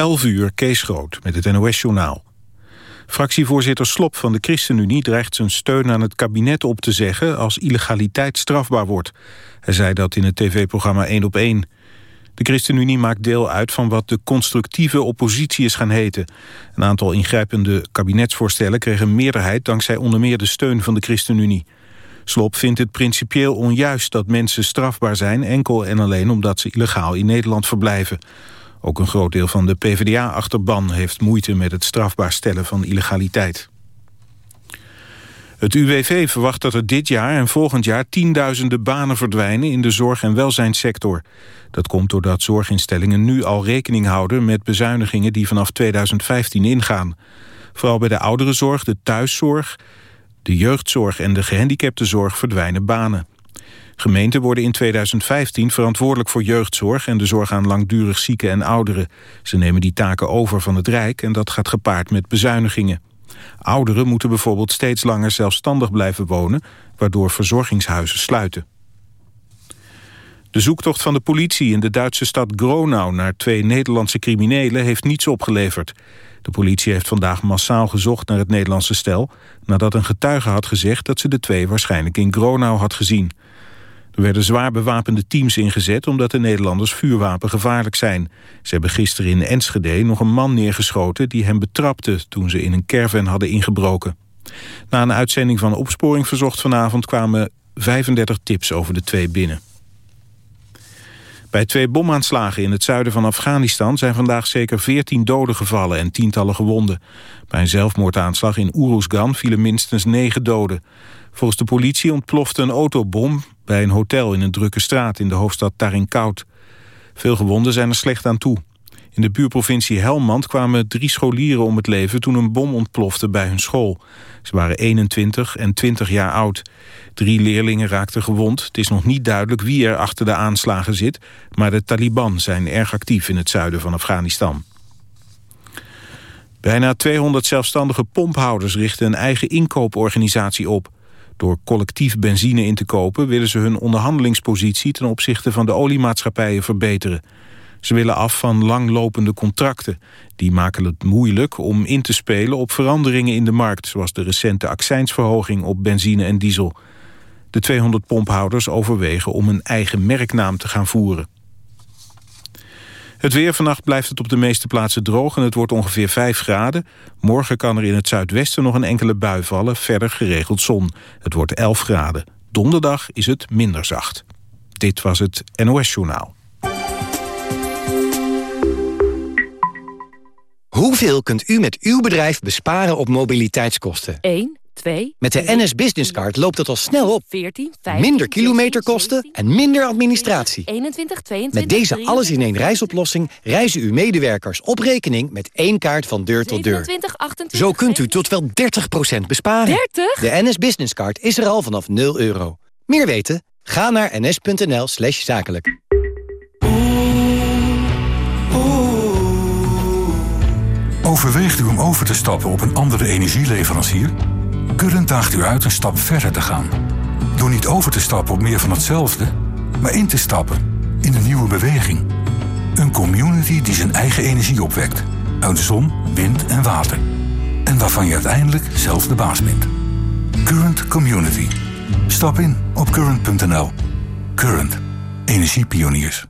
11 uur, Kees Groot, met het NOS-journaal. Fractievoorzitter Slop van de ChristenUnie dreigt zijn steun aan het kabinet op te zeggen als illegaliteit strafbaar wordt. Hij zei dat in het tv-programma 1 op 1. De ChristenUnie maakt deel uit van wat de constructieve oppositie is gaan heten. Een aantal ingrijpende kabinetsvoorstellen kregen meerderheid dankzij onder meer de steun van de ChristenUnie. Slop vindt het principieel onjuist dat mensen strafbaar zijn... enkel en alleen omdat ze illegaal in Nederland verblijven. Ook een groot deel van de PvdA-achterban heeft moeite met het strafbaar stellen van illegaliteit. Het UWV verwacht dat er dit jaar en volgend jaar tienduizenden banen verdwijnen in de zorg- en welzijnssector. Dat komt doordat zorginstellingen nu al rekening houden met bezuinigingen die vanaf 2015 ingaan. Vooral bij de ouderenzorg, de thuiszorg, de jeugdzorg en de gehandicaptenzorg verdwijnen banen. Gemeenten worden in 2015 verantwoordelijk voor jeugdzorg... en de zorg aan langdurig zieken en ouderen. Ze nemen die taken over van het Rijk en dat gaat gepaard met bezuinigingen. Ouderen moeten bijvoorbeeld steeds langer zelfstandig blijven wonen... waardoor verzorgingshuizen sluiten. De zoektocht van de politie in de Duitse stad Gronau... naar twee Nederlandse criminelen heeft niets opgeleverd. De politie heeft vandaag massaal gezocht naar het Nederlandse stel... nadat een getuige had gezegd dat ze de twee waarschijnlijk in Gronau had gezien. Er werden zwaar bewapende teams ingezet omdat de Nederlanders vuurwapengevaarlijk zijn. Ze hebben gisteren in Enschede nog een man neergeschoten die hem betrapte toen ze in een caravan hadden ingebroken. Na een uitzending van Opsporing Verzocht vanavond kwamen 35 tips over de twee binnen. Bij twee bomaanslagen in het zuiden van Afghanistan zijn vandaag zeker 14 doden gevallen en tientallen gewonden. Bij een zelfmoordaanslag in Uruzgan vielen minstens 9 doden. Volgens de politie ontplofte een autobom bij een hotel in een drukke straat in de hoofdstad Tarinkout. Veel gewonden zijn er slecht aan toe. In de buurprovincie Helmand kwamen drie scholieren om het leven toen een bom ontplofte bij hun school. Ze waren 21 en 20 jaar oud. Drie leerlingen raakten gewond. Het is nog niet duidelijk wie er achter de aanslagen zit, maar de Taliban zijn erg actief in het zuiden van Afghanistan. Bijna 200 zelfstandige pomphouders richten een eigen inkooporganisatie op. Door collectief benzine in te kopen willen ze hun onderhandelingspositie ten opzichte van de oliemaatschappijen verbeteren. Ze willen af van langlopende contracten. Die maken het moeilijk om in te spelen op veranderingen in de markt... zoals de recente accijnsverhoging op benzine en diesel. De 200 pomphouders overwegen om een eigen merknaam te gaan voeren. Het weer vannacht blijft het op de meeste plaatsen droog en het wordt ongeveer 5 graden. Morgen kan er in het zuidwesten nog een enkele bui vallen, verder geregeld zon. Het wordt 11 graden. Donderdag is het minder zacht. Dit was het NOS Journaal. Hoeveel kunt u met uw bedrijf besparen op mobiliteitskosten? 1. 2, Met de NS Business Card loopt het al snel op. 14, 15, Minder kilometerkosten en minder administratie. 21, 22, Met deze alles-in-één reisoplossing reizen uw medewerkers op rekening met één kaart van deur tot deur. 27, 28, Zo kunt u tot wel 30% besparen. 30? De NS Business Card is er al vanaf 0 euro. Meer weten? Ga naar ns.nl slash zakelijk. Overweegt u om over te stappen op een andere energieleverancier? Current daagt u uit een stap verder te gaan. Door niet over te stappen op meer van hetzelfde, maar in te stappen in een nieuwe beweging. Een community die zijn eigen energie opwekt. Uit zon, wind en water. En waarvan je uiteindelijk zelf de baas bent. Current Community. Stap in op current.nl. Current. Energiepioniers.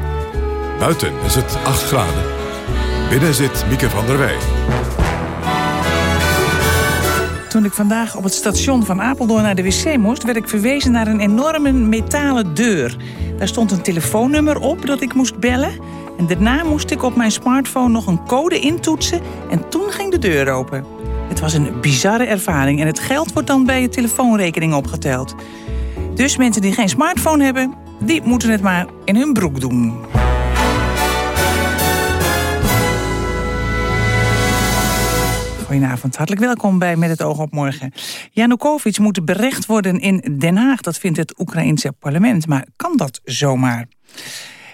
Buiten is het 8 graden. Binnen zit Mieke van der Wij. Toen ik vandaag op het station van Apeldoorn naar de wc moest... werd ik verwezen naar een enorme metalen deur. Daar stond een telefoonnummer op dat ik moest bellen. En daarna moest ik op mijn smartphone nog een code intoetsen... en toen ging de deur open. Het was een bizarre ervaring en het geld wordt dan bij je telefoonrekening opgeteld. Dus mensen die geen smartphone hebben, die moeten het maar in hun broek doen. Goedenavond, hartelijk welkom bij Met het oog op morgen. Janukovic moet berecht worden in Den Haag, dat vindt het Oekraïense parlement. Maar kan dat zomaar?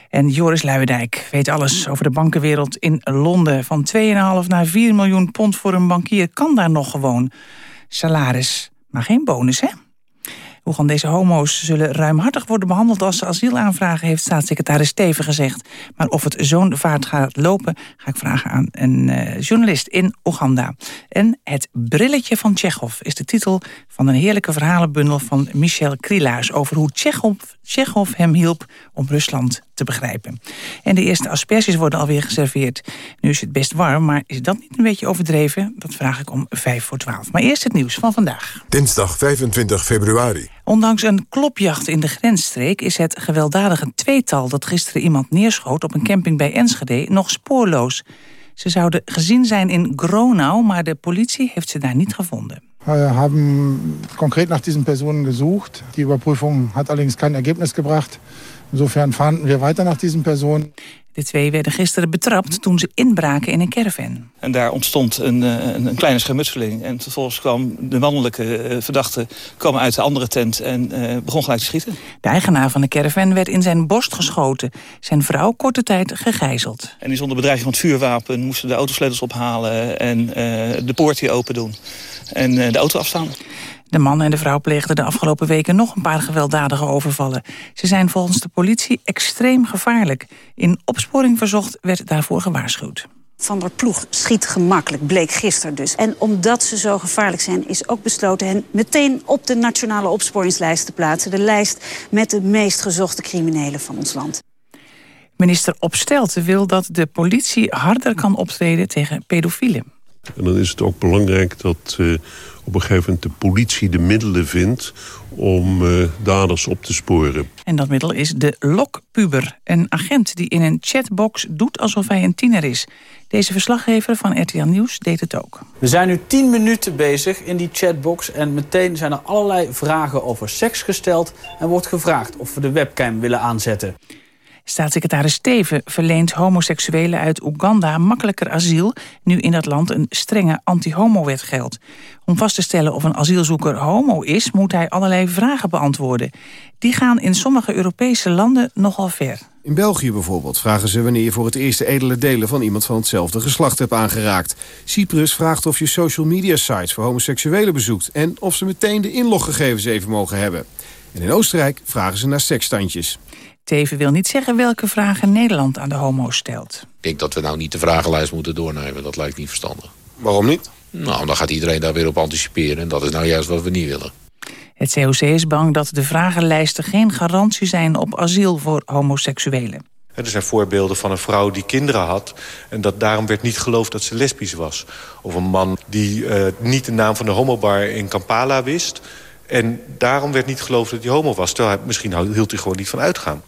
En Joris Luijendijk weet alles over de bankenwereld in Londen. Van 2,5 naar 4 miljoen pond voor een bankier kan daar nog gewoon salaris. Maar geen bonus, hè? Hoe deze homo's zullen ruimhartig worden behandeld als ze asiel aanvragen, heeft staatssecretaris Steven gezegd. Maar of het zo'n vaart gaat lopen, ga ik vragen aan een uh, journalist in Oeganda. En Het brilletje van Tsjechov is de titel van een heerlijke verhalenbundel van Michel Krielaars over hoe Tsjechov hem hielp om Rusland te begrijpen. En de eerste asperges worden alweer geserveerd. Nu is het best warm, maar is dat niet een beetje overdreven? Dat vraag ik om vijf voor twaalf. Maar eerst het nieuws van vandaag. Dinsdag 25 februari. Ondanks een klopjacht in de grensstreek is het gewelddadige tweetal... dat gisteren iemand neerschoot op een camping bij Enschede nog spoorloos. Ze zouden gezien zijn in Gronau, maar de politie heeft ze daar niet gevonden. We hebben concreet naar deze Personen gezocht. Die Überprüfung hat allerdings kein Ergebnis gebracht. Insofern fahnden we weiter naar deze persoon. De twee werden gisteren betrapt toen ze inbraken in een caravan. En daar ontstond een, een, een kleine schermutseling. En vervolgens kwam de mannelijke verdachte kwam uit de andere tent en uh, begon gelijk te schieten. De eigenaar van de caravan werd in zijn borst geschoten. Zijn vrouw korte tijd gegijzeld. En die zonder bedreiging van het vuurwapen moesten de autosleutels ophalen en uh, de poort weer open doen. En uh, de auto afstaan. De man en de vrouw pleegden de afgelopen weken nog een paar gewelddadige overvallen. Ze zijn volgens de politie extreem gevaarlijk. In opsporing verzocht werd daarvoor gewaarschuwd. Van der Ploeg schiet gemakkelijk, bleek gisteren dus. En omdat ze zo gevaarlijk zijn, is ook besloten hen meteen op de nationale opsporingslijst te plaatsen. De lijst met de meest gezochte criminelen van ons land. Minister Opstelten wil dat de politie harder kan optreden tegen pedofielen. En dan is het ook belangrijk dat uh, op een gegeven moment de politie de middelen vindt om uh, daders op te sporen. En dat middel is de lokpuber. Een agent die in een chatbox doet alsof hij een tiener is. Deze verslaggever van RTL Nieuws deed het ook. We zijn nu 10 minuten bezig in die chatbox... en meteen zijn er allerlei vragen over seks gesteld... en wordt gevraagd of we de webcam willen aanzetten. Staatssecretaris Steven verleent homoseksuelen uit Oeganda makkelijker asiel... nu in dat land een strenge anti-homo-wet geldt. Om vast te stellen of een asielzoeker homo is... moet hij allerlei vragen beantwoorden. Die gaan in sommige Europese landen nogal ver. In België bijvoorbeeld vragen ze wanneer je voor het eerst de edele delen van iemand van hetzelfde geslacht hebt aangeraakt. Cyprus vraagt of je social media sites voor homoseksuelen bezoekt en of ze meteen de inloggegevens even mogen hebben. En in Oostenrijk vragen ze naar seksstandjes. Teven wil niet zeggen welke vragen Nederland aan de homo's stelt. Ik denk dat we nou niet de vragenlijst moeten doornemen. Dat lijkt niet verstandig. Waarom niet? Nou, dan gaat iedereen daar weer op anticiperen. En dat is nou juist wat we niet willen. Het COC is bang dat de vragenlijsten geen garantie zijn op asiel voor homoseksuelen. Er zijn voorbeelden van een vrouw die kinderen had... en dat daarom werd niet geloofd dat ze lesbisch was. Of een man die uh, niet de naam van de homobar in Kampala wist... en daarom werd niet geloofd dat hij homo was. Terwijl hij, misschien hield hij gewoon niet van uitgaan.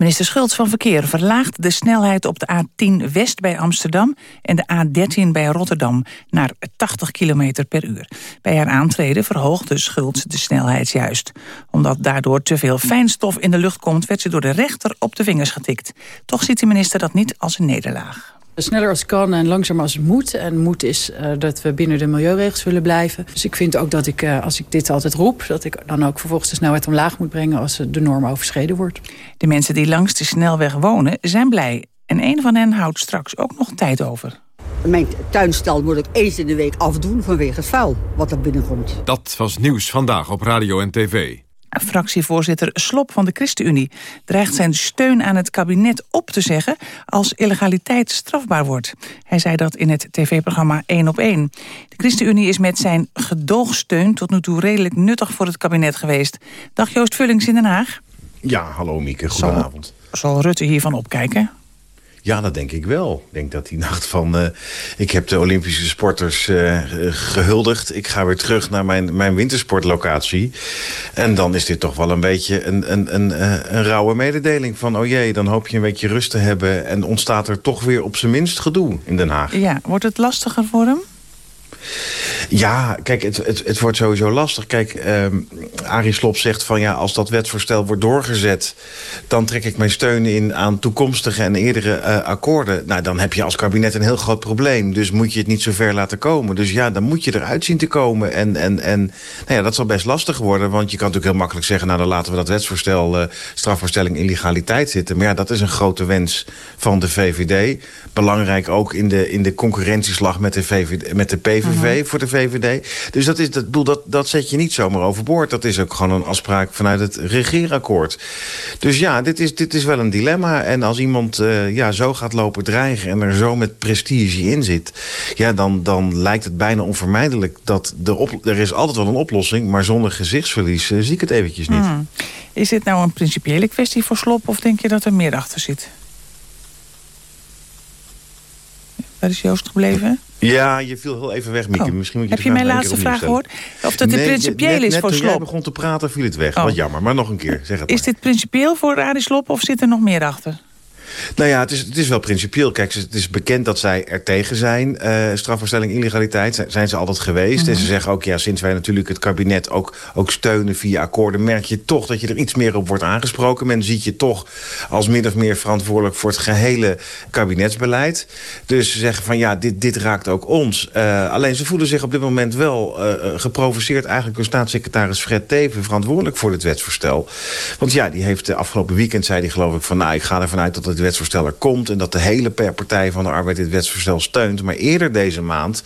Minister Schultz van Verkeer verlaagt de snelheid op de A10 West bij Amsterdam... en de A13 bij Rotterdam naar 80 km per uur. Bij haar aantreden verhoogde Schultz de snelheid juist. Omdat daardoor te veel fijnstof in de lucht komt... werd ze door de rechter op de vingers getikt. Toch ziet de minister dat niet als een nederlaag. Sneller als kan en langzaam als het moet. En moet is uh, dat we binnen de milieuregels willen blijven. Dus ik vind ook dat ik, uh, als ik dit altijd roep... dat ik dan ook vervolgens de snelheid omlaag moet brengen... als de norm overschreden wordt. De mensen die langs de snelweg wonen zijn blij. En een van hen houdt straks ook nog tijd over. Mijn tuinstal moet ik eens in de week afdoen vanwege het vuil wat er binnenkomt. Dat was nieuws vandaag op radio en tv. Fractievoorzitter Slop van de ChristenUnie dreigt zijn steun aan het kabinet op te zeggen als illegaliteit strafbaar wordt. Hij zei dat in het tv-programma 1 op 1. De ChristenUnie is met zijn gedoogsteun tot nu toe redelijk nuttig voor het kabinet geweest. Dag Joost Vullings in Den Haag. Ja, hallo Mieke, goedenavond. Zal, zal Rutte hiervan opkijken? Ja, dat denk ik wel. Ik denk dat die nacht van... Uh, ik heb de Olympische sporters uh, gehuldigd. Ik ga weer terug naar mijn, mijn wintersportlocatie. En dan is dit toch wel een beetje een, een, een, een rauwe mededeling van... oh jee, dan hoop je een beetje rust te hebben... en ontstaat er toch weer op zijn minst gedoe in Den Haag. Ja, wordt het lastiger voor hem? Ja, kijk, het, het, het wordt sowieso lastig. Kijk, ehm Arie Slob zegt van ja, als dat wetsvoorstel wordt doorgezet... dan trek ik mijn steun in aan toekomstige en eerdere eh, akkoorden. Nou, dan heb je als kabinet een heel groot probleem. Dus moet je het niet zo ver laten komen. Dus ja, dan moet je eruit zien te komen. En, en, en nou ja, dat zal best lastig worden. Want je kan natuurlijk heel makkelijk zeggen... nou, dan laten we dat wetsvoorstel uh, strafvoorstelling illegaliteit zitten. Maar ja, dat is een grote wens van de VVD. Belangrijk ook in de, in de concurrentieslag met de, VVD, met de voor de VVD. Dus dat, is, dat, bedoel, dat, dat zet je niet zomaar overboord. Dat is ook gewoon een afspraak vanuit het regeerakkoord. Dus ja, dit is, dit is wel een dilemma. En als iemand uh, ja, zo gaat lopen dreigen en er zo met prestige in zit... Ja, dan, dan lijkt het bijna onvermijdelijk dat de op, er is altijd wel een oplossing... maar zonder gezichtsverlies uh, zie ik het eventjes niet. Hmm. Is dit nou een principiële kwestie voor Slop of denk je dat er meer achter zit? Waar is Joost gebleven? Ja, je viel heel even weg, Mieke. Oh. Misschien moet je Heb je mijn laatste vraag gehoord? Of dat nee, het principieel net, is net voor toen Slop? jij begon te praten, viel het weg. Oh. Wat jammer, maar nog een keer. Zeg het Is dit principieel voor Arie of zit er nog meer achter? Nou ja, het is, het is wel principieel. Kijk, het is bekend dat zij er tegen zijn. Uh, illegaliteit zijn, zijn ze altijd geweest. Mm -hmm. En ze zeggen ook, ja, sinds wij natuurlijk het kabinet ook, ook steunen via akkoorden... merk je toch dat je er iets meer op wordt aangesproken. Men ziet je toch als min of meer verantwoordelijk voor het gehele kabinetsbeleid. Dus ze zeggen van, ja, dit, dit raakt ook ons. Uh, alleen ze voelen zich op dit moment wel uh, geprovoceerd... eigenlijk door staatssecretaris Fred Teven verantwoordelijk voor dit wetsvoorstel. Want ja, die heeft afgelopen weekend, zei hij geloof ik... van, nou, ik ga ervan uit dat het er komt... en dat de hele Partij van de Arbeid dit wetsvoorstel steunt. Maar eerder deze maand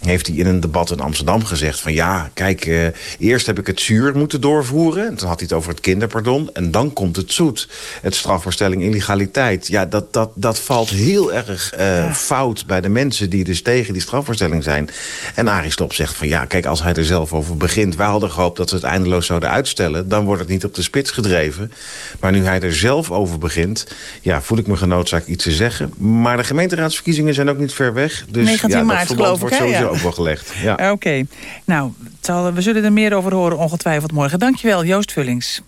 heeft hij in een debat in Amsterdam gezegd... van ja, kijk, uh, eerst heb ik het zuur moeten doorvoeren... en toen had hij het over het kinderpardon... en dan komt het zoet, het strafvoorstelling illegaliteit. Ja, dat, dat, dat valt heel erg uh, ja. fout bij de mensen... die dus tegen die strafvoorstelling zijn. En Arie Stop zegt van ja, kijk, als hij er zelf over begint... wij hadden gehoopt dat ze het eindeloos zouden uitstellen... dan wordt het niet op de spits gedreven. Maar nu hij er zelf over begint... ja, voel ik me genoodzaakt iets te zeggen. Maar de gemeenteraadsverkiezingen zijn ook niet ver weg. Dus 19 ja, maart, dat geloof wordt ik, hè? sowieso Ja. ook wel gelegd. Ja. Oké, okay. nou, zal, we zullen er meer over horen ongetwijfeld morgen. Dankjewel, Joost Vullings.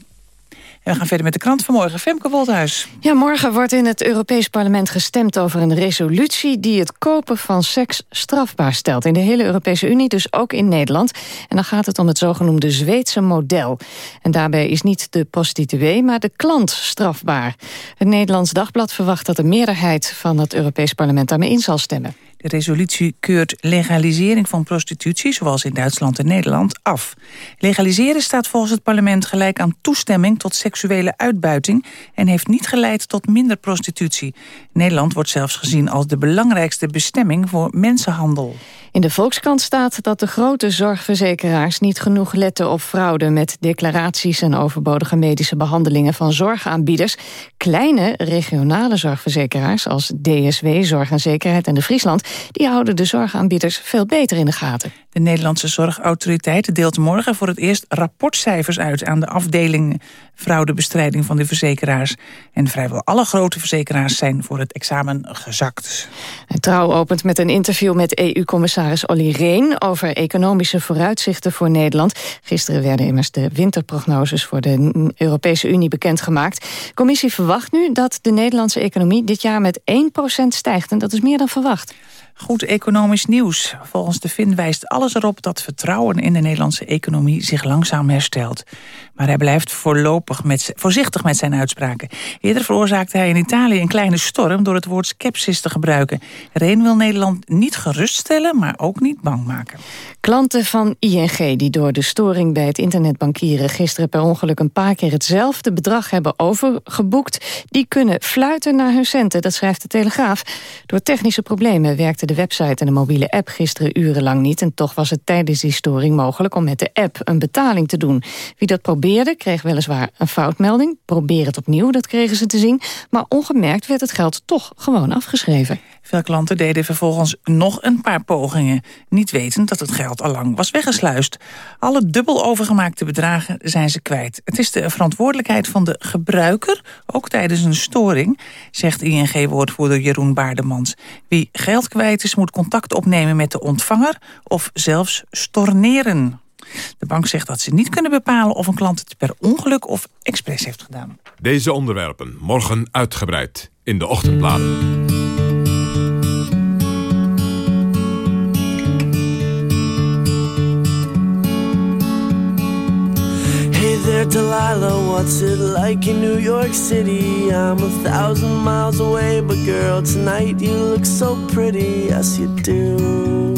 En we gaan verder met de krant van morgen. Femke Wolthuis. Ja, morgen wordt in het Europees Parlement gestemd over een resolutie... die het kopen van seks strafbaar stelt. In de hele Europese Unie, dus ook in Nederland. En dan gaat het om het zogenoemde Zweedse model. En daarbij is niet de prostituee, maar de klant strafbaar. Het Nederlands Dagblad verwacht dat de meerderheid van het Europees Parlement daarmee in zal stemmen. De resolutie keurt legalisering van prostitutie, zoals in Duitsland en Nederland, af. Legaliseren staat volgens het parlement gelijk aan toestemming tot seksuele uitbuiting en heeft niet geleid tot minder prostitutie. Nederland wordt zelfs gezien als de belangrijkste bestemming voor mensenhandel. In de Volkskrant staat dat de grote zorgverzekeraars niet genoeg letten op fraude met declaraties en overbodige medische behandelingen van zorgaanbieders. Kleine regionale zorgverzekeraars als DSW, Zorg en Zekerheid en de Friesland, die houden de zorgaanbieders veel beter in de gaten. De Nederlandse Zorgautoriteit deelt morgen voor het eerst rapportcijfers uit aan de afdeling fraudebestrijding van de verzekeraars. En vrijwel alle grote verzekeraars zijn voor het examen gezakt. En Trouw opent met een interview met EU-commissaris Olly Rehn over economische vooruitzichten voor Nederland. Gisteren werden immers de winterprognoses voor de Europese Unie bekendgemaakt. De commissie verwacht nu dat de Nederlandse economie dit jaar met 1% stijgt. En dat is meer dan verwacht. Goed economisch nieuws. Volgens de Fin wijst alles erop dat vertrouwen in de Nederlandse economie zich langzaam herstelt. Maar hij blijft voorlopig met, voorzichtig met zijn uitspraken. Eerder veroorzaakte hij in Italië een kleine storm door het woord skepsis te gebruiken. Reen wil Nederland niet geruststellen, maar ook niet bang maken. Klanten van ING die door de storing bij het internetbankieren gisteren per ongeluk een paar keer hetzelfde bedrag hebben overgeboekt, die kunnen fluiten naar hun centen, dat schrijft de Telegraaf. Door technische problemen werkte de website en de mobiele app gisteren urenlang niet en toch was het tijdens die storing mogelijk om met de app een betaling te doen. Wie dat kreeg weliswaar een foutmelding, probeer het opnieuw, dat kregen ze te zien, maar ongemerkt werd het geld toch gewoon afgeschreven. Veel klanten deden vervolgens nog een paar pogingen, niet wetend dat het geld al lang was weggesluist. Alle dubbel overgemaakte bedragen zijn ze kwijt. Het is de verantwoordelijkheid van de gebruiker, ook tijdens een storing, zegt ING-woordvoerder Jeroen Baardemans. Wie geld kwijt is, moet contact opnemen met de ontvanger of zelfs storneren. De bank zegt dat ze niet kunnen bepalen of een klant het per ongeluk of expres heeft gedaan. Deze onderwerpen morgen uitgebreid in de ochtendbladen. Delilah, what's it like in New York City? I'm a thousand miles away, but girl, tonight you look so pretty, as you do.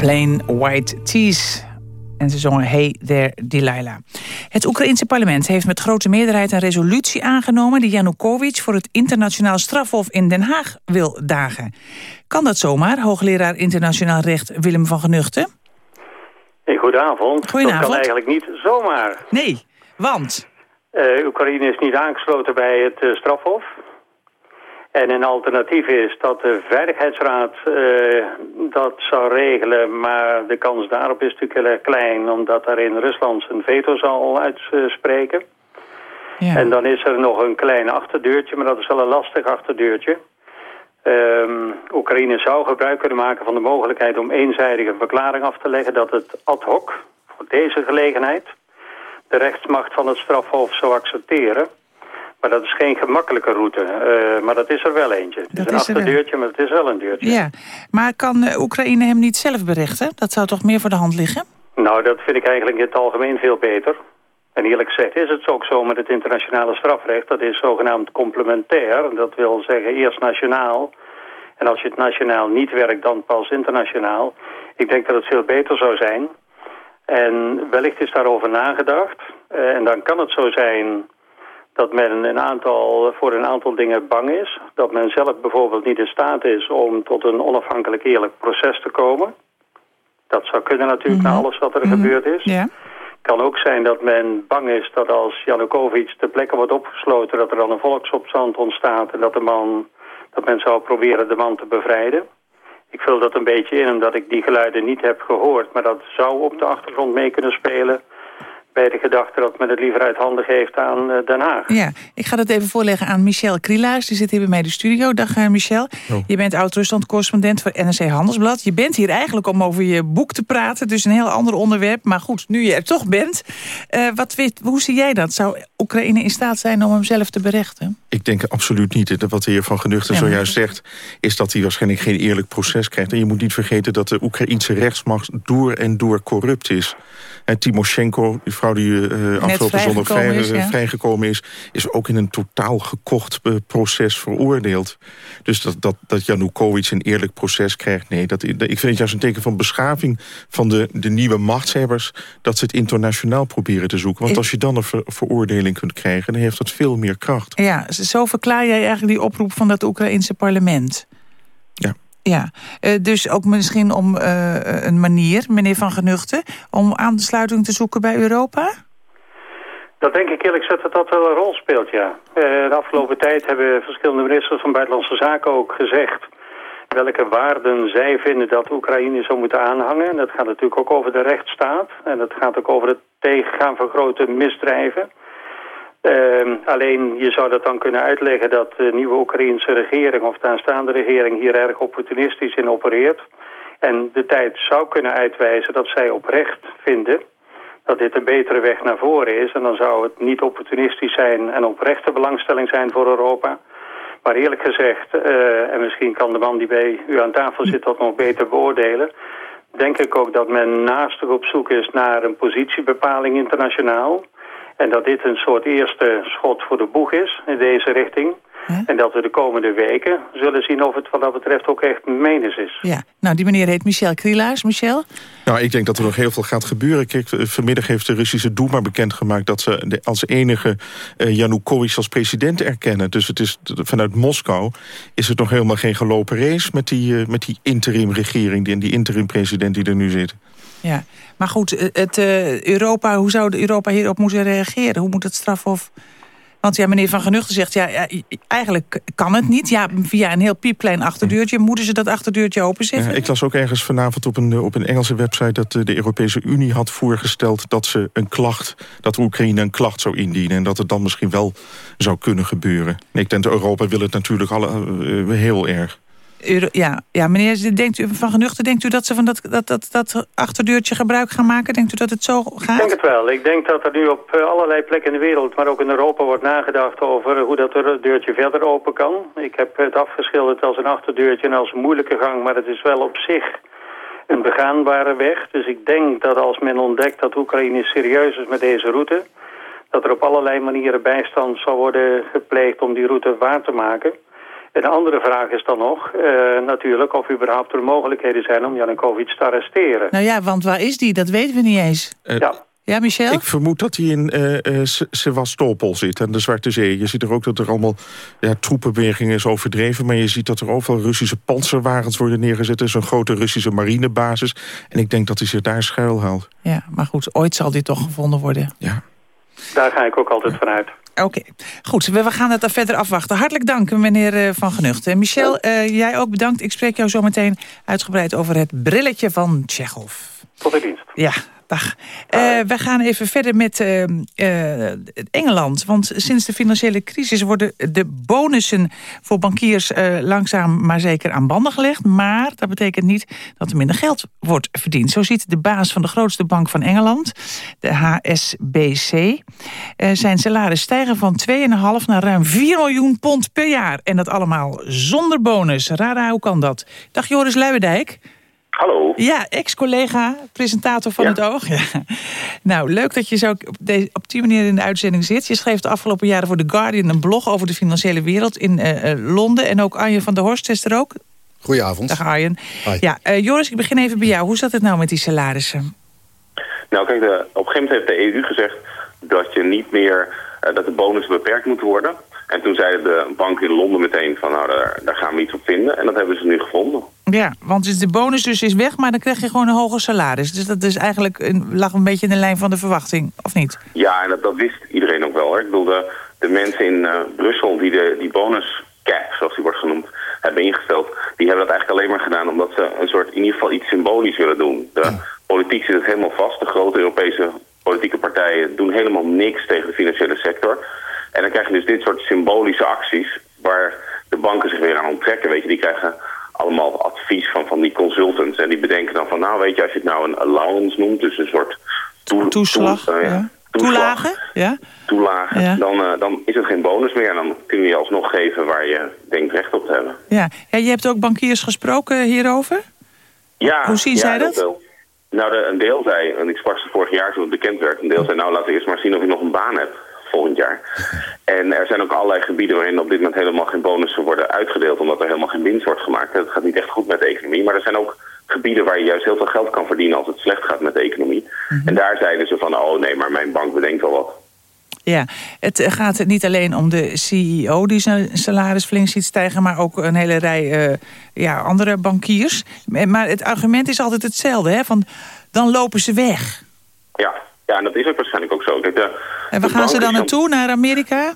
Plain White Tees. En ze zongen Hey There Delilah. Het Oekraïense parlement heeft met grote meerderheid een resolutie aangenomen... die Janukovic voor het internationaal strafhof in Den Haag wil dagen. Kan dat zomaar, hoogleraar internationaal recht Willem van Genuchten? Hey, goedenavond. Goedenavond. Dat kan eigenlijk niet zomaar. Nee, want? Eh, Oekraïne is niet aangesloten bij het eh, strafhof. En een alternatief is dat de Veiligheidsraad eh, dat zou regelen. Maar de kans daarop is natuurlijk heel erg klein. Omdat daarin Rusland zijn veto zal uitspreken. Ja. En dan is er nog een klein achterdeurtje. Maar dat is wel een lastig achterdeurtje. Ehm, Oekraïne zou gebruik kunnen maken van de mogelijkheid om eenzijdige verklaring af te leggen dat het ad hoc voor deze gelegenheid de rechtsmacht van het strafhof zou accepteren. Maar dat is geen gemakkelijke route. Eh, maar dat is er wel eentje. Het Dat is een is er achterdeurtje, maar het is wel een deurtje. Ja, maar kan eh, Oekraïne hem niet zelf berechten? Dat zou toch meer voor de hand liggen? Nou, dat vind ik eigenlijk in het algemeen veel beter. En eerlijk gezegd is het ook zo met het internationale strafrecht. Dat is zogenaamd complementair. Dat wil zeggen eerst nationaal. En als je het nationaal niet werkt, dan pas internationaal. Ik denk dat het veel beter zou zijn. En wellicht is daarover nagedacht. Eh, en dan kan het zo zijn dat men een aantal, voor een aantal dingen bang is. Dat men zelf bijvoorbeeld niet in staat is om tot een onafhankelijk eerlijk proces te komen. Dat zou kunnen natuurlijk na alles wat er gebeurd is. Ja. kan ook zijn dat men bang is dat als Janukovic ter plekke wordt opgesloten... dat er dan een volksopstand ontstaat en dat, de man, dat men zou proberen de man te bevrijden. Ik vul dat een beetje in omdat ik die geluiden niet heb gehoord. Maar dat zou op de achtergrond mee kunnen spelen bij de gedachte dat men het liever uit handen geeft aan eh, Den Haag. Ja, ik ga dat even voorleggen aan Michel Krielaars. Die zit hier bij mij in de studio. Dag uh, Michel. Je bent oud-Rusland-correspondent voor NRC Handelsblad. Je bent hier eigenlijk om over je boek te praten. Dus een heel ander onderwerp. Maar goed, nu je er toch bent. Uh, wat, hoe zie jij dat? Zou Oekraïne in staat zijn om hem zelf te berechten? Ik denk absoluut niet. Wat de heer Van Genuchten ja, zojuist zegt... is dat hij waarschijnlijk geen eerlijk proces krijgt. En je moet niet vergeten dat de Oekraïnse rechtsmacht... door en door corrupt is. En Timoshenko, die vrouw die uh, afgelopen zondag vrij, is, ja. vrijgekomen is... is ook in een totaal gekocht uh, proces veroordeeld. Dus dat, dat, dat Janukovic een eerlijk proces krijgt, nee. Dat, ik vind het juist een teken van beschaving van de, de nieuwe machtshebbers... dat ze het internationaal proberen te zoeken. Want als je dan een ver, veroordeling kunt krijgen... dan heeft dat veel meer kracht. Ja, zo verklaar jij eigenlijk die oproep van dat Oekraïnse parlement. Ja. Ja, uh, dus ook misschien om uh, een manier, meneer Van Genuchten... om aansluiting te zoeken bij Europa? Dat denk ik eerlijk gezegd dat dat wel een rol speelt, ja. Uh, de afgelopen tijd hebben verschillende ministers van Buitenlandse Zaken ook gezegd... welke waarden zij vinden dat Oekraïne zou moeten aanhangen. En dat gaat natuurlijk ook over de rechtsstaat. En dat gaat ook over het tegengaan van grote misdrijven. Uh, alleen je zou dat dan kunnen uitleggen dat de nieuwe Oekraïnse regering of de aanstaande regering hier erg opportunistisch in opereert. En de tijd zou kunnen uitwijzen dat zij oprecht vinden dat dit een betere weg naar voren is. En dan zou het niet opportunistisch zijn en oprechte belangstelling zijn voor Europa. Maar eerlijk gezegd, uh, en misschien kan de man die bij u aan tafel zit dat nog beter beoordelen... denk ik ook dat men naastig op zoek is naar een positiebepaling internationaal... En dat dit een soort eerste schot voor de boeg is in deze richting. En dat we de komende weken zullen zien of het wat dat betreft ook echt menens is. Ja, nou die meneer heet Michel Krielaars. Michel? Nou, ik denk dat er nog heel veel gaat gebeuren. Kijk, vanmiddag heeft de Russische Duma bekendgemaakt... dat ze als enige uh, Janukovic als president erkennen. Dus het is, vanuit Moskou is het nog helemaal geen gelopen race... met die, uh, met die interim-regering en die interim-president die er nu zit. Ja, maar goed, het, uh, Europa, hoe zou Europa hierop moeten reageren? Hoe moet het strafhof... Want ja, meneer Van Genuchten zegt, ja, eigenlijk kan het niet. Ja, via een heel piepklein achterdeurtje. Moeten ze dat achterdeurtje openzetten? Ja, ik las ook ergens vanavond op een, op een Engelse website... dat de Europese Unie had voorgesteld dat ze een klacht... dat Oekraïne een klacht zou indienen. En dat het dan misschien wel zou kunnen gebeuren. Ik denk dat Europa wil het natuurlijk alle, heel erg. Ja, ja, meneer denkt u, Van Genuchten, denkt u dat ze van dat, dat, dat, dat achterdeurtje gebruik gaan maken? Denkt u dat het zo gaat? Ik denk het wel. Ik denk dat er nu op allerlei plekken in de wereld, maar ook in Europa wordt nagedacht over hoe dat deurtje verder open kan. Ik heb het afgeschilderd als een achterdeurtje en als een moeilijke gang, maar het is wel op zich een begaanbare weg. Dus ik denk dat als men ontdekt dat Oekraïne serieus is met deze route, dat er op allerlei manieren bijstand zal worden gepleegd om die route waar te maken. Een andere vraag is dan nog uh, natuurlijk of überhaupt er mogelijkheden zijn om Janukovic te arresteren. Nou ja, want waar is die? Dat weten we niet eens. Uh, ja. Ja, Michel? Ik vermoed dat hij in uh, Sevastopol zit, aan de Zwarte Zee. Je ziet er ook dat er allemaal ja, troepenbeweging is overdreven... maar je ziet dat er overal Russische panzerwagens worden neergezet. Er is een grote Russische marinebasis. En ik denk dat hij zich daar schuilhaalt. Ja, maar goed, ooit zal die toch gevonden worden. Ja. Daar ga ik ook altijd vanuit. Oké, okay. goed. We gaan het dan verder afwachten. Hartelijk dank, meneer Van Genucht. Michel, uh, jij ook bedankt. Ik spreek jou zo meteen uitgebreid over het brilletje van Tsjechov. Tot de dienst. Ja, dag. Uh, we gaan even verder met uh, uh, Engeland. Want sinds de financiële crisis worden de bonussen voor bankiers langzaam maar zeker aan banden gelegd. Maar dat betekent niet dat er minder geld wordt verdiend. Zo ziet de baas van de grootste bank van Engeland, de HSBC, zijn salaris stijgen van 2,5 naar ruim 4 miljoen pond per jaar. En dat allemaal zonder bonus. Rara, hoe kan dat? Dag Joris Luijendijk. Hallo. Ja, ex-collega, presentator van ja. het Oog. Ja. Nou, leuk dat je zo op, deze, op die manier in de uitzending zit. Je schreef de afgelopen jaren voor The Guardian een blog over de financiële wereld in uh, uh, Londen. En ook Arjen van der Horst is er ook. Goedenavond. Dag Arjen. Hi. Ja, uh, Joris, ik begin even bij jou. Hoe zat het nou met die salarissen? Nou kijk, de, op een gegeven moment heeft de EU gezegd... dat je niet meer, eh, dat de bonussen beperkt moeten worden. En toen zeiden de banken in Londen meteen van nou, daar, daar gaan we iets op vinden. En dat hebben ze nu gevonden. Ja, want de bonus dus is weg, maar dan krijg je gewoon een hoger salaris. Dus dat is eigenlijk een, lag een beetje in de lijn van de verwachting, of niet? Ja, en dat, dat wist iedereen ook wel. Hoor. Ik bedoel, de, de mensen in uh, Brussel die de, die bonus cap, zoals die wordt genoemd, hebben ingesteld... die hebben dat eigenlijk alleen maar gedaan omdat ze een soort, in ieder geval iets symbolisch willen doen. De politiek zit het helemaal vast. De grote Europese politieke partijen doen helemaal niks tegen de financiële sector. En dan krijg je dus dit soort symbolische acties... waar de banken zich weer aan onttrekken. Weet je, die krijgen allemaal advies van, van die consultants. En die bedenken dan van, nou weet je, als je het nou een allowance noemt... dus een soort toe, toeslag, toe, uh, ja. Toelagen? Ja. Toelagen. Ja. Dan, uh, dan is het geen bonus meer. En dan kun je je alsnog geven waar je denkt recht op te hebben. Ja. ja, je hebt ook bankiers gesproken hierover? Ja. Hoe zien zij dat? Nou, de, een deel zei, en ik sprak ze vorig jaar toen het bekend werd... een deel zei, nou laten we eerst maar zien of ik nog een baan heb volgend jaar. En er zijn ook allerlei gebieden waarin op dit moment helemaal geen bonussen worden uitgedeeld... omdat er helemaal geen winst wordt gemaakt. Het gaat niet echt goed met de economie. Maar er zijn ook gebieden waar je juist heel veel geld kan verdienen... als het slecht gaat met de economie. Mm -hmm. En daar zeiden ze van, oh nee, maar mijn bank bedenkt wel wat. Ja, het gaat niet alleen om de CEO die zijn salaris flink ziet stijgen... maar ook een hele rij uh, ja, andere bankiers. Maar het argument is altijd hetzelfde, hè? Van, dan lopen ze weg. Ja, ja en dat is ook waarschijnlijk ook zo. De, en waar gaan ze dan naartoe? Naar Amerika?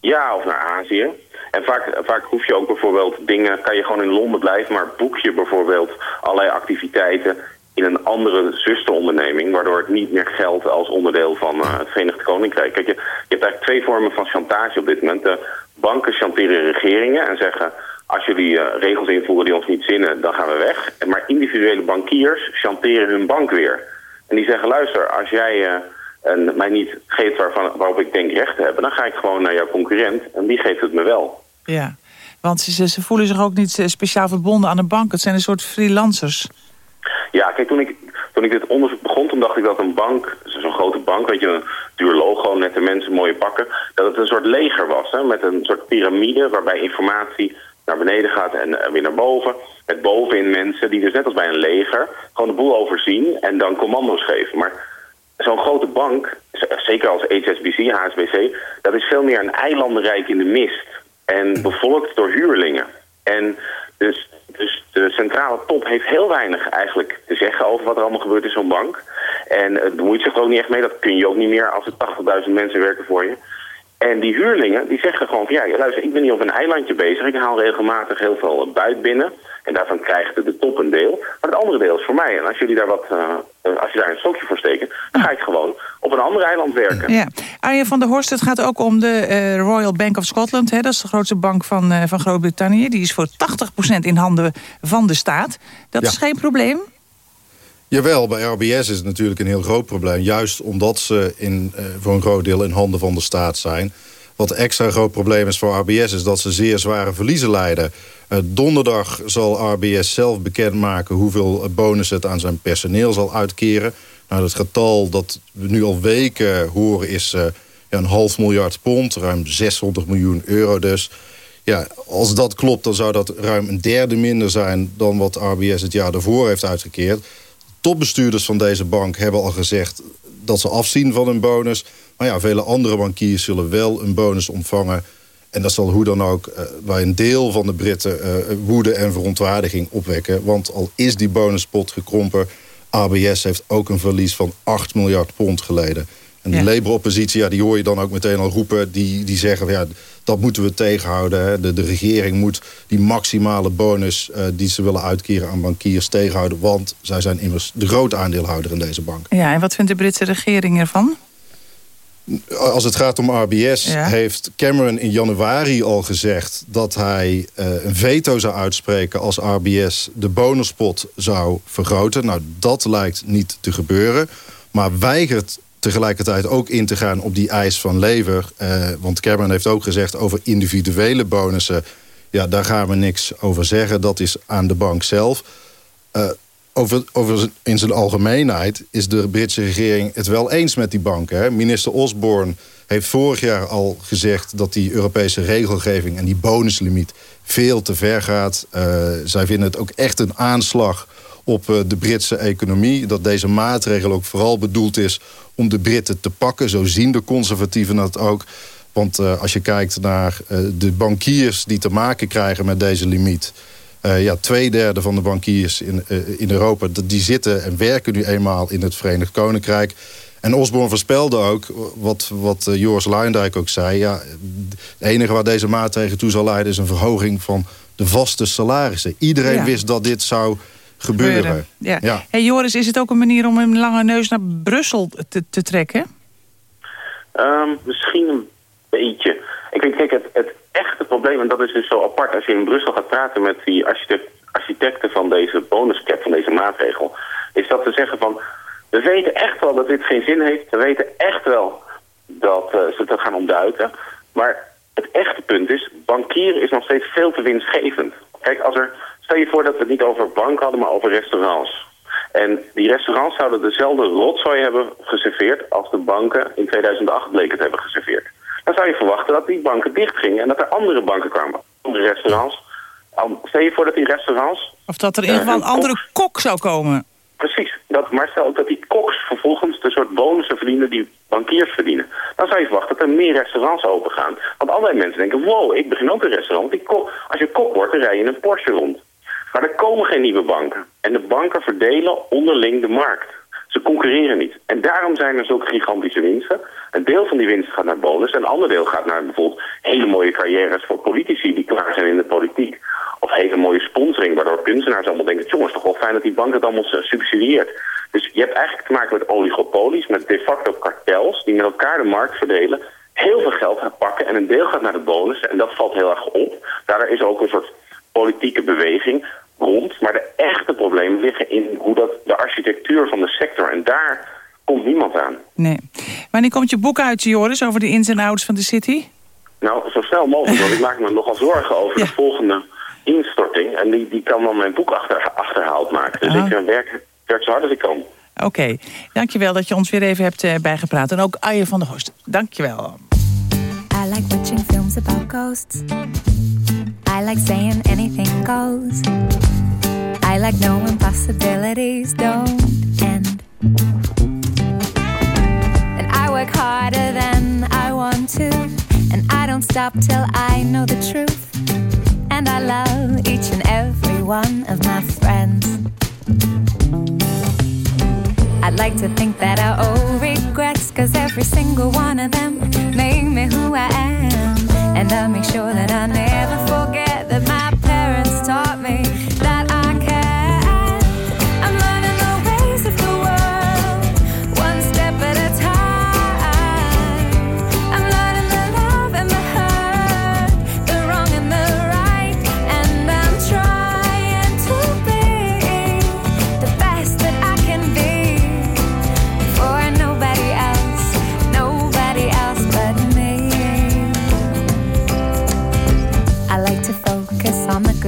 Ja, of naar Azië. En vaak, vaak hoef je ook bijvoorbeeld dingen... kan je gewoon in Londen blijven, maar boek je bijvoorbeeld allerlei activiteiten in een andere zusteronderneming... waardoor het niet meer geldt als onderdeel van uh, het Verenigd Koninkrijk. Kijk, je, je hebt eigenlijk twee vormen van chantage op dit moment. De banken chanteren regeringen en zeggen... als jullie uh, regels invoeren die ons niet zinnen, dan gaan we weg. Maar individuele bankiers chanteren hun bank weer. En die zeggen, luister, als jij... Uh, en mij niet geeft waarvan, waarop ik denk recht te hebben... dan ga ik gewoon naar jouw concurrent en die geeft het me wel. Ja, want ze, ze voelen zich ook niet speciaal verbonden aan een bank. Het zijn een soort freelancers. Ja, kijk, toen ik, toen ik dit onderzoek begon, toen dacht ik dat een bank, zo'n grote bank, weet je, een duur logo, nette mensen, mooie pakken, dat het een soort leger was, hè, met een soort piramide waarbij informatie naar beneden gaat en uh, weer naar boven. Met bovenin mensen die dus net als bij een leger gewoon de boel overzien en dan commando's geven. Maar zo'n grote bank, zeker als HSBC, HSBC, dat is veel meer een eilandenrijk in de mist. En bevolkt door huurlingen. En dus, dus de centrale top heeft heel weinig eigenlijk te zeggen over wat er allemaal gebeurt in zo'n bank. En het bemoeit zich ook niet echt mee, dat kun je ook niet meer als er 80.000 mensen werken voor je. En die huurlingen, die zeggen gewoon van ja, luister, ik ben hier op een eilandje bezig. Ik haal regelmatig heel veel buit binnen. En daarvan krijgt de top een deel. Maar het andere deel is voor mij. En als jullie daar wat, uh, als je daar een stokje voor steken, dan ga ik gewoon op een ander eiland werken. Ja. Arjen van der Horst, het gaat ook om de uh, Royal Bank of Scotland. Hè? Dat is de grootste bank van, uh, van Groot-Brittannië. Die is voor 80% in handen van de staat. Dat ja. is geen probleem? Jawel, bij RBS is het natuurlijk een heel groot probleem. Juist omdat ze in, uh, voor een groot deel in handen van de staat zijn. Wat extra groot probleem is voor RBS is dat ze zeer zware verliezen leiden. Uh, donderdag zal RBS zelf bekendmaken hoeveel bonus het aan zijn personeel zal uitkeren. Nou, het getal dat we nu al weken horen is ja, een half miljard pond, ruim 600 miljoen euro dus. Ja, als dat klopt, dan zou dat ruim een derde minder zijn dan wat RBS het jaar daarvoor heeft uitgekeerd topbestuurders van deze bank hebben al gezegd dat ze afzien van een bonus. Maar ja, vele andere bankiers zullen wel een bonus ontvangen. En dat zal hoe dan ook bij een deel van de Britten uh, woede en verontwaardiging opwekken. Want al is die bonuspot gekrompen... ABS heeft ook een verlies van 8 miljard pond geleden. En de ja. Labour-oppositie, ja, die hoor je dan ook meteen al roepen... die, die zeggen, ja, dat moeten we tegenhouden. Hè. De, de regering moet die maximale bonus uh, die ze willen uitkeren aan bankiers tegenhouden... want zij zijn immers de groot aandeelhouder in deze bank. Ja, en wat vindt de Britse regering ervan? Als het gaat om RBS ja. heeft Cameron in januari al gezegd... dat hij uh, een veto zou uitspreken als RBS de bonuspot zou vergroten. Nou, dat lijkt niet te gebeuren. Maar weigert tegelijkertijd ook in te gaan op die eis van lever. Uh, want Cameron heeft ook gezegd over individuele bonussen... ja, daar gaan we niks over zeggen. Dat is aan de bank zelf. Uh, over, over in zijn algemeenheid is de Britse regering het wel eens met die banken. Minister Osborne heeft vorig jaar al gezegd... dat die Europese regelgeving en die bonuslimiet veel te ver gaat. Uh, zij vinden het ook echt een aanslag op eh, de Britse economie. Dat deze maatregel ook vooral bedoeld is om de Britten te pakken. Zo zien de conservatieven dat ook. Want uh, als je kijkt naar uh, de bankiers die te maken krijgen met deze limiet... Uh, ja, twee derde van de bankiers in, in Europa... die zitten en werken nu eenmaal in het Verenigd Koninkrijk... En Osborne voorspelde ook, wat, wat Joris Luijendijk ook zei... Ja, het enige waar deze maatregel toe zal leiden... is een verhoging van de vaste salarissen. Iedereen ja. wist dat dit zou gebeuren. Ja. ja. Hey, Joris, is het ook een manier om een lange neus naar Brussel te, te trekken? Um, misschien een beetje. Ik weet, kijk, het, het echte probleem, en dat is dus zo apart... als je in Brussel gaat praten met die architect, architecten van deze bonuscap, van deze maatregel... is dat ze zeggen van, we weten echt wel dat dit geen zin heeft. We weten echt wel dat uh, ze het gaan ontduiken. Maar het echte punt is, bankieren is nog steeds veel te winstgevend. Kijk, als er, stel je voor dat we het niet over banken hadden, maar over restaurants. En die restaurants zouden dezelfde rotzooi hebben geserveerd als de banken in 2008 bleken te hebben geserveerd. Dan zou je verwachten dat die banken dichtgingen en dat er andere banken kwamen. Andere restaurants. Stel je voor dat die restaurants... Of dat er in ieder geval een andere kok zou komen. Precies. Dat, maar stel ook dat die koks vervolgens de soort bonussen verdienen die bankiers verdienen. Dan zou je verwachten dat er meer restaurants open gaan. Want allerlei mensen denken, wow, ik begin ook een restaurant. Die kok, als je kok wordt, dan rij je een Porsche rond. Maar er komen geen nieuwe banken. En de banken verdelen onderling de markt. Ze concurreren niet. En daarom zijn er zulke gigantische winsten. Een deel van die winst gaat naar bonus. En een ander deel gaat naar bijvoorbeeld hele mooie carrières voor politici die klaar zijn in de politiek. Of hele mooie sponsoring, waardoor kunstenaars allemaal denken... jongens, toch wel fijn dat die bank het allemaal subsidieert. Dus je hebt eigenlijk te maken met oligopolies, met de facto kartels... die met elkaar de markt verdelen, heel veel geld gaan pakken... en een deel gaat naar de bonus en dat valt heel erg op. Daardoor is ook een soort politieke beweging rond. Maar de echte problemen liggen in hoe dat de architectuur van de sector... en daar komt niemand aan. Nee. Wanneer komt je boek uit, Joris, over de ins en outs van de city? Nou, zo snel mogelijk, want ik maak me nogal zorgen over de volgende instorting. En die, die kan dan mijn boek achter, achterhaald maken. Dus ah. ik uh, werk, werk zo hard als ik kan. Oké, okay. dankjewel dat je ons weer even hebt uh, bijgepraat. En ook Arjen van der Horst, dankjewel. I like watching films about ghosts. I like saying anything goes. I like knowing possibilities don't end. And I work harder than I want to. And I don't stop till I know the truth. And I love each and every one of my friends. I'd like to think that I owe regrets, cause every single one of them made me who I am. And I make sure that I never forget that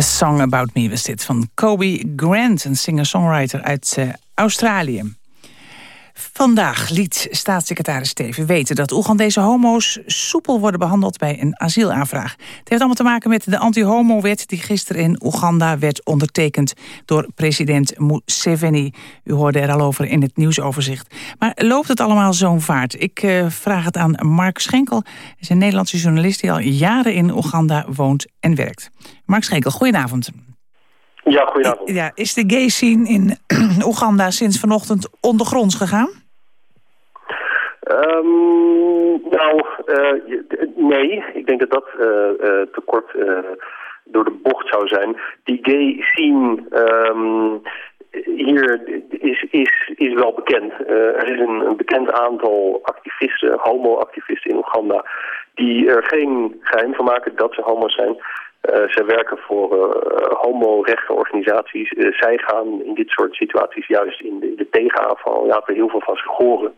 A Song About Me was dit van Kobe Grant, een singer-songwriter uit uh, Australië. Vandaag liet staatssecretaris Steven weten dat Oegandese homo's soepel worden behandeld bij een asielaanvraag. Het heeft allemaal te maken met de anti-homo-wet die gisteren in Oeganda werd ondertekend door president Museveni. U hoorde er al over in het nieuwsoverzicht. Maar loopt het allemaal zo'n vaart? Ik uh, vraag het aan Mark Schenkel. Is een Nederlandse journalist die al jaren in Oeganda woont en werkt. Mark Schenkel, goedenavond. Ja, goedenavond. Ja, is de gay scene in Oeganda sinds vanochtend ondergronds gegaan? Um, nou, uh, nee. Ik denk dat dat uh, uh, te kort door de bocht zou zijn. Die gay scene um, hier is, is, is wel bekend. er is een, een, bekend aantal activisten, homo-activisten in Oeganda... die er geen geheim van maken dat ze homo's zijn... Uh, zij werken voor uh, homo-rechtenorganisaties. Uh, zij gaan in dit soort situaties juist in de, de tegenaanval. Ja, er heel veel van zich horen.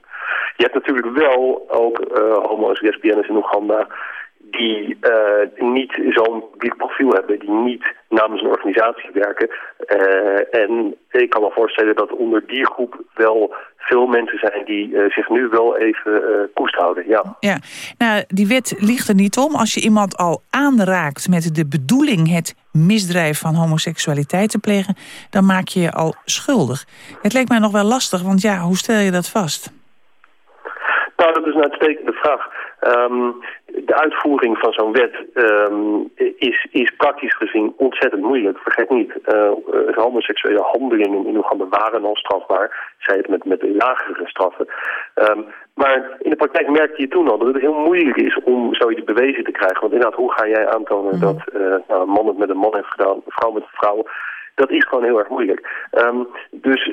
Je hebt natuurlijk wel ook homo's, lesbiennes in Oeganda die uh, niet zo'n publiek profiel hebben, die niet namens een organisatie werken. Uh, en ik kan me voorstellen dat onder die groep wel veel mensen zijn die uh, zich nu wel even koest houden. Ja. ja, nou die wet ligt er niet om. Als je iemand al aanraakt met de bedoeling het misdrijf van homoseksualiteit te plegen, dan maak je je al schuldig. Het lijkt mij nog wel lastig, want ja, hoe stel je dat vast? Nou, dat is een uitstekende vraag. Um, de uitvoering van zo'n wet um, is, is praktisch gezien ontzettend moeilijk. Vergeet niet, uh, homoseksuele handelingen in Oeganda waren al strafbaar. Zij het met, met lagere straffen. Um, maar in de praktijk merkte je toen al dat het heel moeilijk is om zoiets bewezen te krijgen. Want inderdaad, hoe ga jij aantonen dat uh, nou, een man het met een man heeft gedaan, een vrouw met een vrouw... Dat is gewoon heel erg moeilijk. Um, dus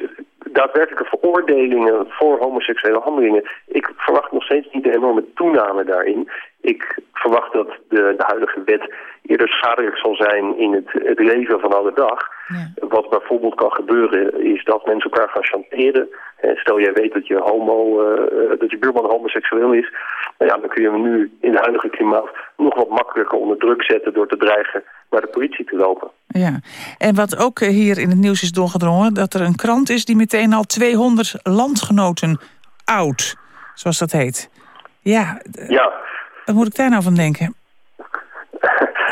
daadwerkelijke veroordelingen voor homoseksuele handelingen... ik verwacht nog steeds niet een enorme toename daarin. Ik verwacht dat de, de huidige wet eerder schadelijk zal zijn in het, het leven van alle dag. Ja. Wat bijvoorbeeld kan gebeuren is dat mensen elkaar gaan chanteren. Stel jij weet dat je, homo, uh, dat je buurman homoseksueel is. Nou ja, dan kun je hem nu in het huidige klimaat nog wat makkelijker onder druk zetten... door te dreigen naar de politie te lopen. Ja, en wat ook hier in het nieuws is doorgedrongen... dat er een krant is die meteen al 200 landgenoten oud, zoals dat heet. Ja, ja. wat moet ik daar nou van denken?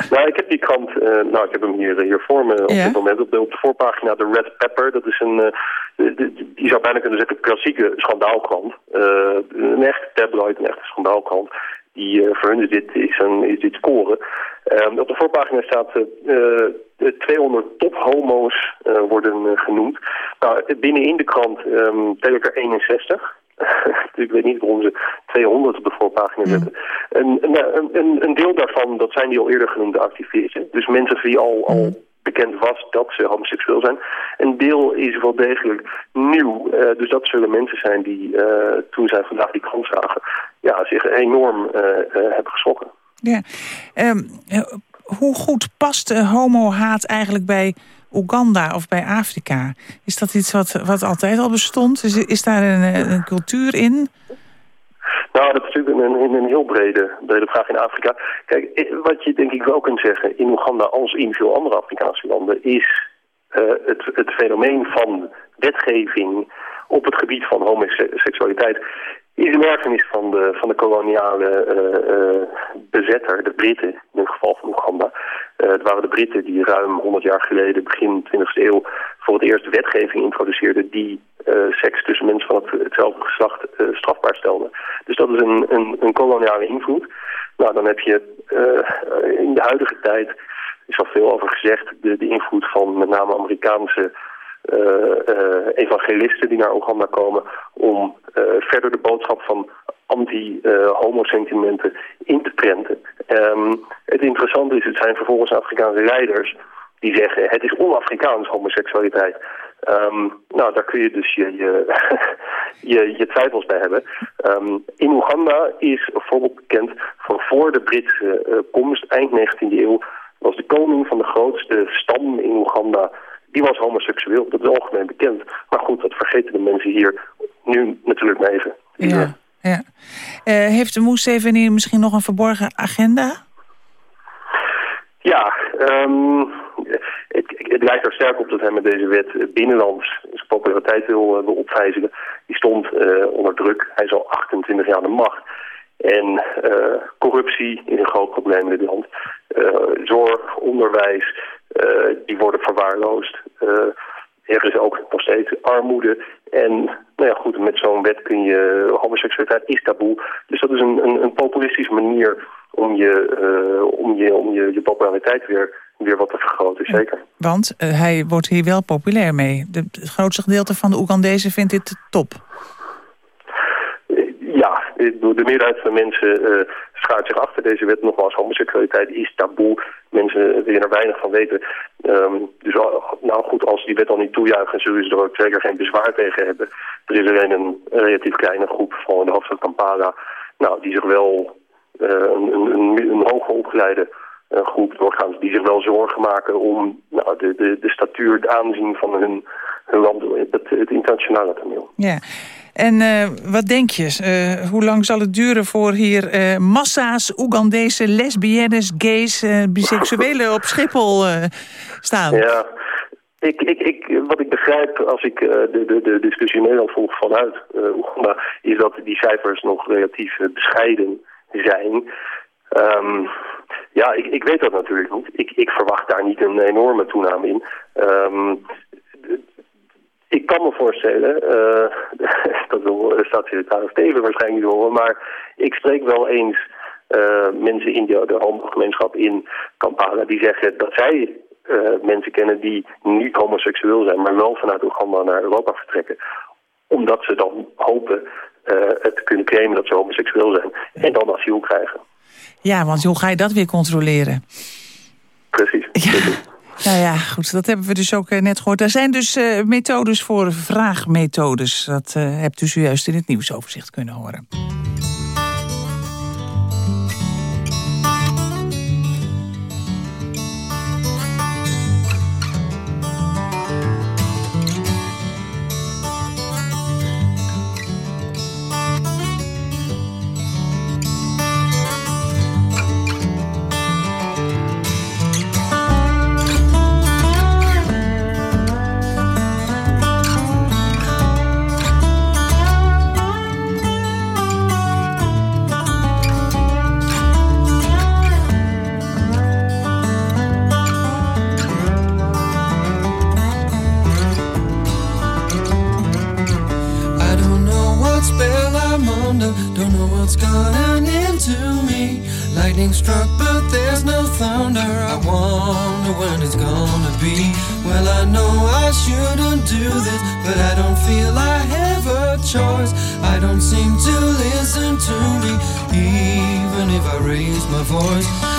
Nou, ik heb die krant, uh, nou, ik heb hem hier, hier voor me op ja. dit moment. Op de, op de voorpagina de Red Pepper. Dat is een, uh, je zou bijna kunnen zeggen, klassieke schandaalkrant. Uh, een echte tabloid, een echte schandaalkrant. Die, voor hun is dit, is, een, is dit scoren. Um, op de voorpagina staat uh, 200 top-homo's worden genoemd. Nou, binnenin de krant um, tel ik er 61. ik weet niet waarom ze 200 op de voorpagina zetten. Mm. Een, een, een, een, deel daarvan, dat zijn die al eerder genoemde activisten. Dus mensen die al, al mm. bekend was dat ze homoseksueel zijn. Een deel is wel degelijk nieuw. Uh, dus dat zullen mensen zijn die uh, toen zij vandaag die krant zagen... Ja, zich enorm uh, hebben geschrokken. Ja, um, hoe goed past homo-haat eigenlijk bij Oeganda of bij Afrika? Is dat iets wat, wat altijd al bestond? Is, is daar een, een cultuur in? Nou, dat is natuurlijk een, een, heel brede, brede vraag in Afrika. Kijk, wat je denk ik wel kunt zeggen in Oeganda als in veel andere Afrikaanse landen... is uh, het, het fenomeen van wetgeving op het gebied van homoseksualiteit is een erfenis van de, van de koloniale uh, uh, bezetter, de Britten, in het geval van Oeganda. Uh, het waren de Britten die ruim 100 jaar geleden, begin 20e eeuw, voor het eerst wetgeving introduceerden die seks tussen mensen van het, hetzelfde geslacht strafbaar stelde. Dus dat is een, een, een koloniale invloed. Nou, dan heb je in de huidige tijd, is al veel over gezegd, de, de invloed van met name Amerikaanse evangelisten die naar Oeganda komen om uh, verder de boodschap van anti-homo-sentimenten in te prenten. Um, het interessante is, het zijn vervolgens Afrikaanse leiders die zeggen het is on-Afrikaans homoseksualiteit. Um, nou, daar kun je dus je, je, je, twijfels bij hebben. Um, in Oeganda is bijvoorbeeld bekend van voor de Britse komst eind 19e eeuw was de koning van de grootste stam in Oeganda die was homoseksueel. Dat is algemeen bekend. Maar goed, dat vergeten de mensen hier nu natuurlijk maar even. Ja, ja. Uh, heeft de Moes misschien nog een verborgen agenda? Ja, um, het, het, lijkt er sterk op dat hij met deze wet binnenlands zijn populariteit wil, uh, wil opvijzelen. Die stond uh, onder druk. Hij is al 28 jaar aan de macht. En uh, corruptie is een groot probleem in dit land. zorg, onderwijs, die worden verwaarloosd. er is ook nog steeds armoede. En nou ja, goed, met zo'n wet kun je... Homoseksualiteit is taboe. Dus dat is een, een, een populistische manier om je, uh, om je, om je, populariteit weer, weer wat te vergroten, zeker. Want hij wordt hier wel populair mee. Het grootste gedeelte van de Oegandezen vindt dit top. De meerderheid van mensen uh, schaart zich achter deze wet. Nogmaals, homoseksualiteit is taboe. Mensen willen er weinig van weten. Um, dus nou goed, als die wet al niet toejuichen... zullen ze er ook zeker geen bezwaar tegen hebben. Er is alleen een relatief kleine groep van de hoofdstad Kampala... Nou, die zich wel uh, een, een, een hoger opgeleide uh, groep doorgaans... die zich wel zorgen maken om nou, de, de, de statuur, het aanzien van hun, hun land... het, het internationale toneel. Ja. En uh, wat denk je? Uh, hoe lang zal het duren voor hier uh, massa's Oegandese lesbiennes, gays, biseksuelen op Schiphol staan? Ja, ik, ik, ik, wat ik begrijp als ik de, de, de discussie in Nederland volg vanuit Oeganda... is dat die cijfers nog relatief bescheiden zijn. Um, ja, ik, ik weet dat natuurlijk niet. Ik, ik verwacht daar niet een enorme toename in. Um, ik kan me voorstellen, uh, dat wil staatssecretaris Steven waarschijnlijk niet horen, maar ik spreek wel eens uh, mensen in de, de homogemeenschap in Kampala die zeggen dat zij uh, mensen kennen die niet homoseksueel zijn, maar wel vanuit Oeganda naar Europa vertrekken. Omdat ze dan hopen het te kunnen claimen dat ze homoseksueel zijn en dan asiel krijgen. Ja, want hoe ga je dat weer controleren? Precies. precies. Nou ja, goed, dat hebben we dus ook net gehoord. Er zijn dus uh, methodes voor vraagmethodes. Dat uh, hebt u zojuist in het nieuwsoverzicht kunnen horen. be. Well, I know I shouldn't do this, but I don't feel I have a choice. I don't seem to listen to me, even if I raise my voice.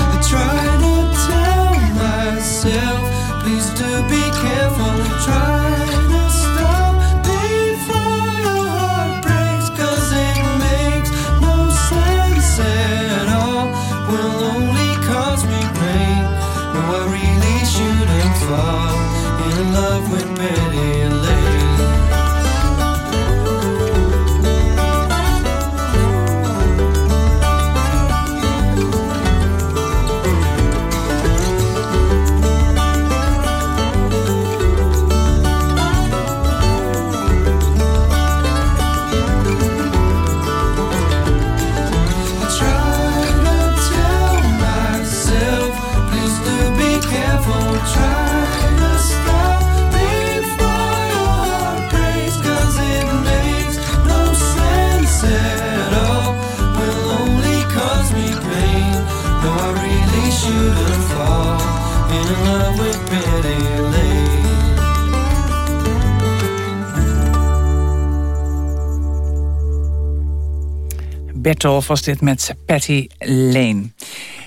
Bertolf was dit met Patty Lane.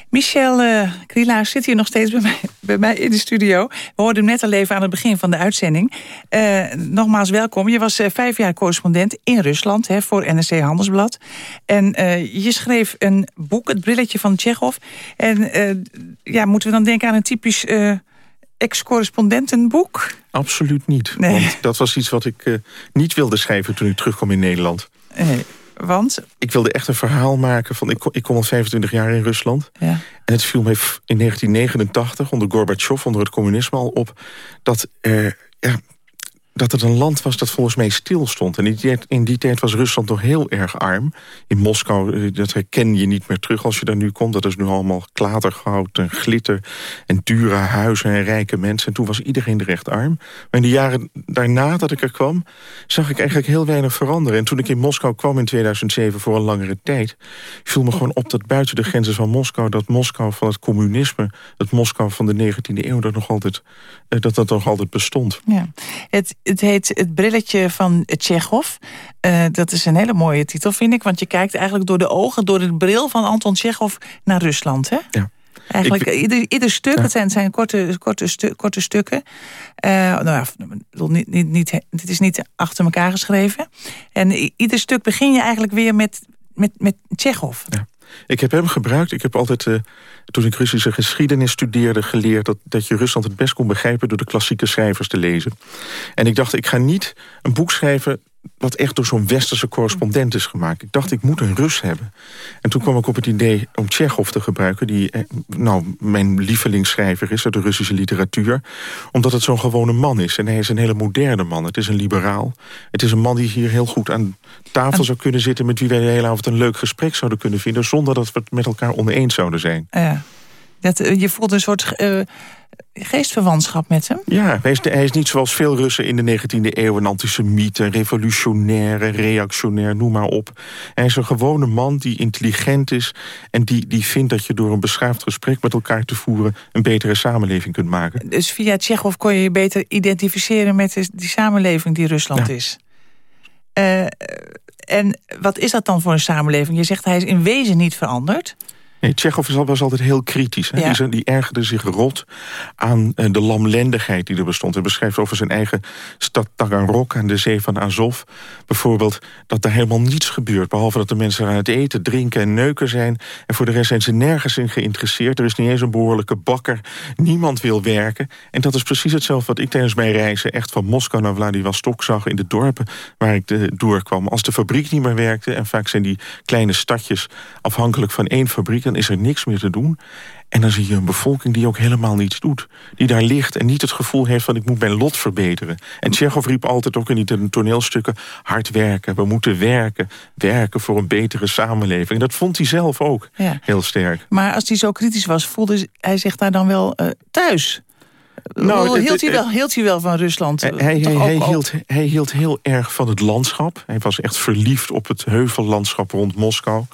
Michel uh, zit hier nog steeds bij mij, bij mij in de studio. We hoorden hem net al even aan het begin van de uitzending. Uh, nogmaals welkom. Je was uh, vijf jaar correspondent in Rusland hè, voor NRC Handelsblad. En je schreef een boek, Het Brilletje van Tsjechov. En ja, moeten we dan denken aan een typisch ex-correspondentenboek? Absoluut niet. Nee. Want dat was iets wat ik niet wilde schrijven toen ik terugkwam in Nederland. Nee, want? Ik wilde echt een verhaal maken van... Ik kom, ik kom al 25 jaar in Rusland. Ja. En het viel me in 1989 onder Gorbachev, onder het communisme al op... dat er ja, dat het een land was dat volgens mij stil stond. En in die, tijd, was Rusland nog heel erg arm. In Moskou, eh, dat herken je niet meer terug als je daar nu komt. Dat is nu allemaal klatergoud en glitter en dure huizen en rijke mensen. En toen was iedereen er echt arm. Maar in de jaren daarna dat ik er kwam, zag ik eigenlijk heel weinig veranderen. En toen ik in Moskou kwam in 2007 voor een langere tijd... viel me gewoon op dat buiten de grenzen van Moskou... dat Moskou van het communisme, het Moskou van de 19e eeuw... dat nog altijd, eh, dat, dat nog altijd bestond. Ja. Het, het heet Het brilletje van Tsjechov. Uh, dat is een hele mooie titel, vind ik. Want je kijkt eigenlijk door de ogen, door de bril van Anton Tsjechov naar Rusland. Hè? Ja. Eigenlijk, ik, ieder, ieder, stuk, ja. het zijn, zijn korte, korte, stu, korte stukken. Uh, nou ja, niet, niet, niet, het is niet achter elkaar geschreven. En ieder stuk begin je eigenlijk weer met, met, met Tsjechov. Ja. Ik heb hem gebruikt. Ik heb altijd, uh, toen ik Russische geschiedenis studeerde... geleerd dat, dat je Rusland het best kon begrijpen... door de klassieke schrijvers te lezen. En ik dacht, ik ga niet een boek schrijven wat echt door zo'n westerse correspondent is gemaakt. Ik dacht, ik moet een Rus hebben. En toen kwam ik op het idee om Tsjechov te gebruiken... die nou, mijn lievelingsschrijver is uit de Russische literatuur. Omdat het zo'n gewone man is. En hij is een hele moderne man. Het is een liberaal. Het is een man die hier heel goed aan tafel zou kunnen zitten... met wie wij de hele avond een leuk gesprek zouden kunnen vinden... zonder dat we het met elkaar oneens zouden zijn. Ja. Dat, je voelt een soort... Uh geestverwantschap met hem? Ja, hij is, hij is, niet zoals veel Russen in de 19e eeuw... een antisemiet, een revolutionaire, reactionair, noem maar op. Hij is een gewone man die intelligent is... en die, die vindt dat je door een beschaafd gesprek met elkaar te voeren... een betere samenleving kunt maken. Dus via Tsjechov kon je je beter identificeren... met die samenleving die Rusland ja. is? Uh, en wat is dat dan voor een samenleving? Je zegt hij is in wezen niet veranderd... Nee, Tsjechov was altijd heel kritisch. Hè? Ja. Die, die, ergerde zich rot aan de lamlendigheid die er bestond. Hij beschrijft over zijn eigen stad Taganrog aan de zee van Azov. Bijvoorbeeld dat er helemaal niets gebeurt. Behalve dat de mensen aan het eten, drinken en neuken zijn. En voor de rest zijn ze nergens in geïnteresseerd. Er is niet eens een behoorlijke bakker. Niemand wil werken. En dat is precies hetzelfde wat ik tijdens mijn reizen... echt van Moskou naar Vladivostok zag in de dorpen waar ik de, doorkwam. Als de fabriek niet meer werkte... en vaak zijn die kleine stadjes afhankelijk van één fabriek dan is er niks meer te doen. En dan zie je een bevolking die ook helemaal niets doet. Die daar ligt en niet het gevoel heeft van ik moet mijn lot verbeteren. En Tsjechov riep altijd ook in die toneelstukken... hard werken, we moeten werken. Werken voor een betere samenleving. En dat vond hij zelf ook ja. heel sterk. Maar als hij zo kritisch was, voelde hij zich daar dan wel uh, thuis? Nou, hield, het, hij wel, hield hij wel van Rusland? Hij, hij, hij, hield, hij hield heel erg van het landschap. Hij was echt verliefd op het heuvellandschap rond Moskou.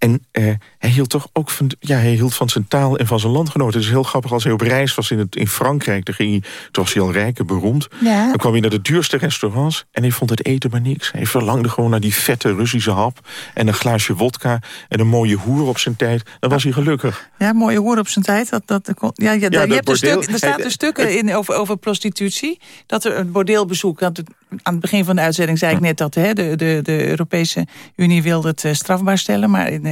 En eh, hij hield toch ook van, ja, hij hield van zijn taal en van zijn landgenoten. Het is heel grappig als hij op reis was in, het, in Frankrijk. Dan ging hij, toen was hij al rijk en beroemd. Ja. Dan kwam hij naar de duurste restaurants en hij vond het eten maar niks. Hij verlangde gewoon naar die vette Russische hap en een glaasje wodka en een mooie hoer op zijn tijd. Dan was hij gelukkig. Ja, mooie hoer op zijn tijd. Dat, dat, ja, ja, ja je hebt een stuk, er staat een stukken in over, over prostitutie. Dat er een bordeelbezoek. Dat, aan het begin van de uitzending zei ik net dat hè, de, de, de Europese Unie wilde het strafbaar stellen. Maar in,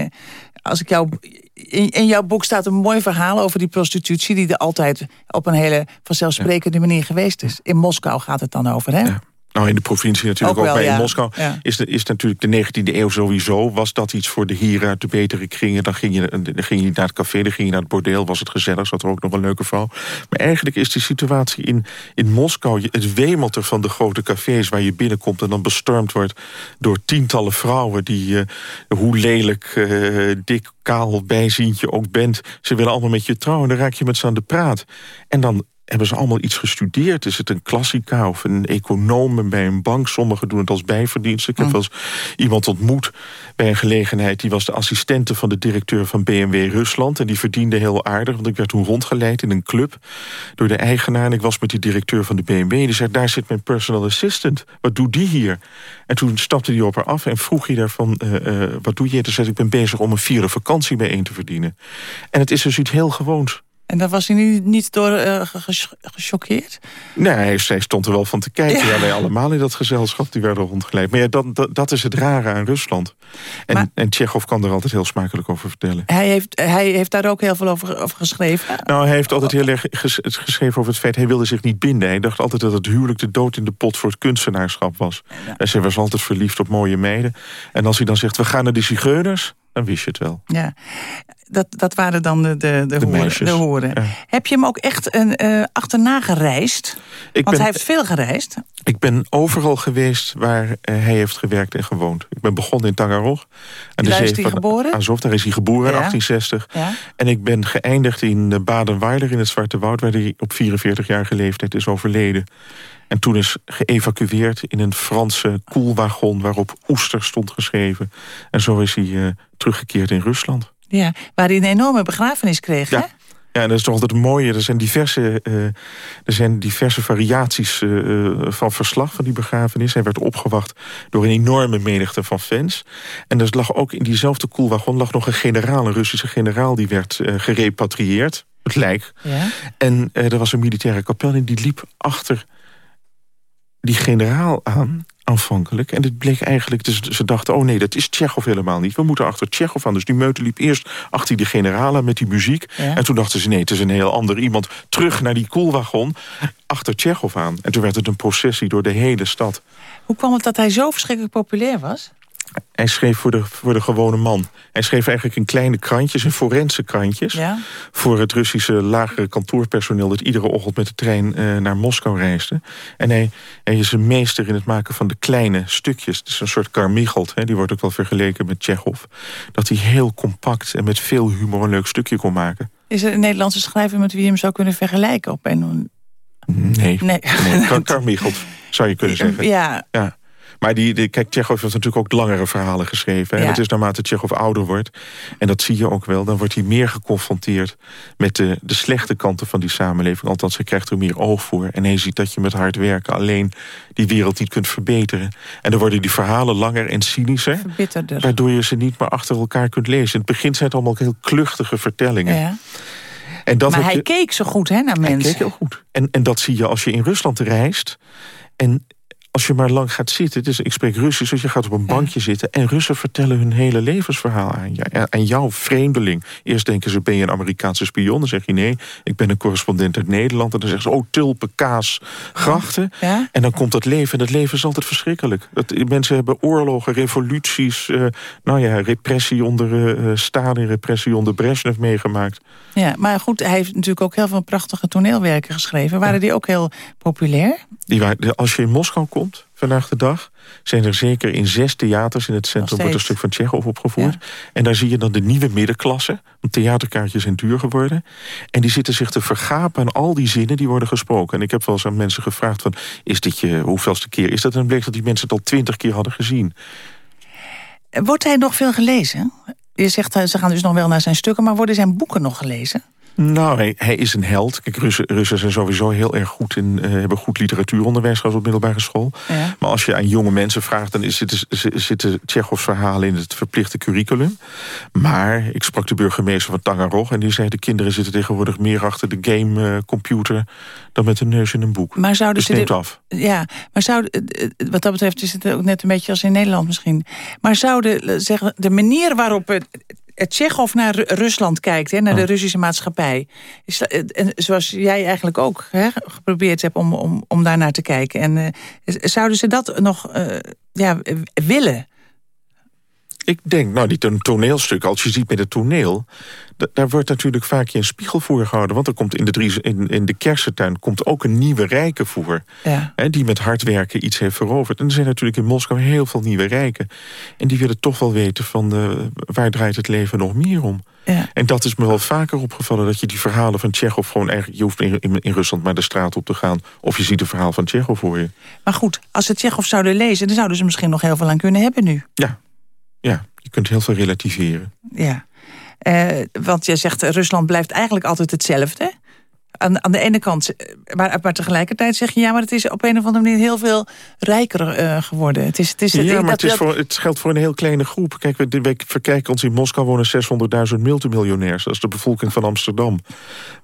als ik jou, in, in, jouw boek staat een mooi verhaal over die prostitutie... die er altijd op een hele vanzelfsprekende manier geweest is. In Moskou gaat het dan over, hè? Ja. Nou, in de provincie natuurlijk ook, wel, bij ja. in Moskou. Ja. Is, de, is natuurlijk de 19e eeuw sowieso. Was dat iets voor de heren uit de betere kringen. Dan ging, je, dan ging je naar het café, dan ging je naar het bordeel. Was het gezellig, zat er ook nog een leuke vrouw. Maar eigenlijk is die situatie in, in Moskou... het wemelt er van de grote cafés waar je binnenkomt... en dan bestormd wordt door tientallen vrouwen... die, uh, hoe lelijk, uh, dik, kaal, bijzientje ook bent... ze willen allemaal met je trouwen. Dan raak je met ze aan de praat. En dan hebben ze allemaal iets gestudeerd? Is het een klassica of een econoom bij een bank? Sommigen doen het als bijverdiensten. Ik heb wel eens iemand ontmoet bij een gelegenheid... die was de assistente van de directeur van BMW Rusland... en die verdiende heel aardig, want ik werd toen rondgeleid in een club... door de eigenaar en ik was met die directeur van de BMW. Die zei, daar zit mijn personal assistant. Wat doet die hier? En toen stapte hij op haar af en vroeg hij daarvan... Uh, uh, wat doe je? Toen zei ik ben bezig om een vierde vakantie bijeen te verdienen. En het is dus iets heel gewoons. En daar was hij niet, niet door uh, gechoqueerd? Nee, hij, hij, stond er wel van te kijken. Ja. wij allemaal in dat gezelschap, die werden rondgeleid. Maar ja, dat, dat, dat, is het rare aan Rusland. En, maar, en Tsjechov kan er altijd heel smakelijk over vertellen. Hij heeft, hij heeft daar ook heel veel over, over geschreven? Nou, hij heeft altijd heel erg ges, geschreven over het feit... hij wilde zich niet binden. Hij dacht altijd dat het huwelijk de dood in de pot voor het kunstenaarschap was. Ja. En ze was altijd verliefd op mooie meiden. En als hij dan zegt, we gaan naar de zigeuners dan wist je het wel. Ja, dat, dat waren dan de, de, de, de, horen, de horen. Heb je hem ook echt een, uh, achterna gereisd? Ik Want hij heeft veel gereisd. Ik ben overal geweest waar uh, hij heeft gewerkt en gewoond. Ik ben begonnen in Tangarog. En daar is hij geboren? Azov, daar is hij geboren in 1860. Ja. En ik ben geëindigd in Baden-Waarder in het Zwarte Woud... waar hij op 44-jarige leeftijd is overleden. En toen is geëvacueerd in een Franse koelwagon... waarop Oester stond geschreven. En zo is hij uh, teruggekeerd in Rusland. Ja, waar hij een enorme begrafenis kreeg, ja. hè? Ja, en dat is toch altijd het mooie. Er zijn diverse, uh, er zijn diverse variaties uh, van verslag van die begrafenis. Hij werd opgewacht door een enorme menigte van fans. En er lag ook in diezelfde koelwagon lag nog een generaal, een Russische generaal... die werd uh, gerepatrieerd, het lijk. Ja. En er was een militaire kapel en die liep achter die generaal aan, aanvankelijk. En het bleek eigenlijk, dus ze dachten, oh nee, dat is Tsjechov helemaal niet. We moeten achter Tsjechov aan. Dus die meute liep eerst achter die generalen met die muziek. En toen dachten ze, nee, het is een heel ander iemand. Terug naar die koelwagon, achter Tsjechov aan. En toen werd het een processie door de hele stad. Hoe kwam het dat hij zo verschrikkelijk populair was? Hij schreef voor de, voor de gewone man. Hij schreef eigenlijk in kleine krantjes, in forense krantjes... Ja? voor het Russische lagere kantoorpersoneel... dat iedere ochtend met de trein uh, naar Moskou reisde. En hij, hij, is een meester in het maken van de kleine stukjes. Het is een soort Karmichelt, hè, die wordt ook wel vergeleken met Tsjechov. Dat hij heel compact en met veel humor een leuk stukje kon maken. Is er een Nederlandse schrijver met wie je hem zou kunnen vergelijken? Op een... Nee, nee. nee. Zou je kunnen zeggen. Ja. ja. Maar die, die, kijk, Tsjechov heeft natuurlijk ook langere verhalen geschreven. En het is naarmate Tsjechov ouder wordt, en dat zie je ook wel... dan wordt hij meer geconfronteerd met de, de slechte kanten van die samenleving. Althans, hij krijgt er meer oog voor. En hij ziet dat je met hard werken alleen die wereld niet kunt verbeteren. En dan worden die verhalen langer en cynischer. Waardoor je ze niet meer achter elkaar kunt lezen. In het begin zijn het allemaal heel kluchtige vertellingen. Ja. En dat maar hij keek zo goed hè, naar mensen. Hij keek heel goed. En, en dat zie je als je in Rusland reist... En als je maar lang gaat zitten, dus ik spreek Russisch... dus je gaat op een bankje zitten en Russen vertellen hun hele levensverhaal aan je. Aan jouw vreemdeling. Eerst denken ze, ben je een Amerikaanse spion? Dan zeg je nee, ik ben een correspondent uit Nederland. En dan zeggen ze, oh, tulpen, kaas, grachten. Ja? En dan komt dat leven, en dat leven is altijd verschrikkelijk. Dat, mensen hebben oorlogen, revoluties... Uh, nou ja, repressie onder uh, Stalin, repressie onder Brezhnev meegemaakt. Ja, maar goed, hij heeft natuurlijk ook heel veel prachtige toneelwerken geschreven. Waren die ook heel populair? Die waren, als je in Moskou komt, vandaag de dag... zijn er zeker in zes theaters in het centrum... wordt een stuk van Tsjechov opgevoerd. En daar zie je dan de nieuwe middenklasse. Want theaterkaartjes zijn duur geworden. En die zitten zich te vergapen aan al die zinnen die worden gesproken. En ik heb wel eens aan mensen gevraagd... van, is dit je hoeveelste keer is dat? En bleek dat die mensen het al twintig keer hadden gezien. Wordt hij nog veel gelezen? Je zegt, eh, ze gaan dus nog wel naar zijn stukken... maar worden zijn boeken nog gelezen? Nou, hij, hij, is een held. Kijk, Russen, Russen zijn sowieso heel erg goed in, uh, hebben goed literatuuronderwijs gehad op middelbare school. Ja. Maar als je aan jonge mensen vraagt, dan zitten, zitten Tsjechovs verhalen in het verplichte curriculum. Maar ik sprak de burgemeester van Tangarog en die zei, de kinderen zitten tegenwoordig meer achter de gamecomputer dan met een neus in een boek. Maar zouden dus ze dit, af. Ja, maar zou, eh, wat dat betreft is het ook net een beetje als in Nederland misschien. Maar zouden zeggen, de manier waarop het Tsjechov naar Rusland kijkt, hè, naar de oh. Russische maatschappij. Is, en zoals jij eigenlijk ook hè, geprobeerd hebt om, om, om daar naar te kijken. En uh, zouden ze dat nog uh, ja, willen? Ik denk, nou, die toneelstuk, als je ziet met het toneel... daar wordt natuurlijk vaak je een spiegel voor gehouden. Want er komt in de, drie, in, in de kersentuin komt ook een nieuwe rijke voor. Ja. Hè, die met hard werken iets heeft veroverd. En er zijn natuurlijk in Moskou heel veel nieuwe rijken. En die willen toch wel weten van de, waar draait het leven nog meer om. Ja. En dat is me wel vaker opgevallen. Dat je die verhalen van Tsjechov gewoon eigenlijk... je hoeft in, in, in, Rusland maar de straat op te gaan... of je ziet een verhaal van Tsjechov voor je. Maar goed, als ze Tsjechov zouden lezen... dan zouden ze misschien nog heel veel aan kunnen hebben nu. Ja, ja, je kunt heel veel relativeren. Ja, uh, want je zegt Rusland blijft eigenlijk altijd hetzelfde. aan, aan de ene kant, eh, maar, maar tegelijkertijd zeg je... ja, maar het is op een of andere manier heel veel rijker eh, geworden. Het, is, het, is, ja, maar dat, het, is voor, het geldt voor een heel kleine groep. Kijk, we, we verkijken ons in Moskou wonen 600.000 multimiljonairs. Dat is de bevolking van Amsterdam.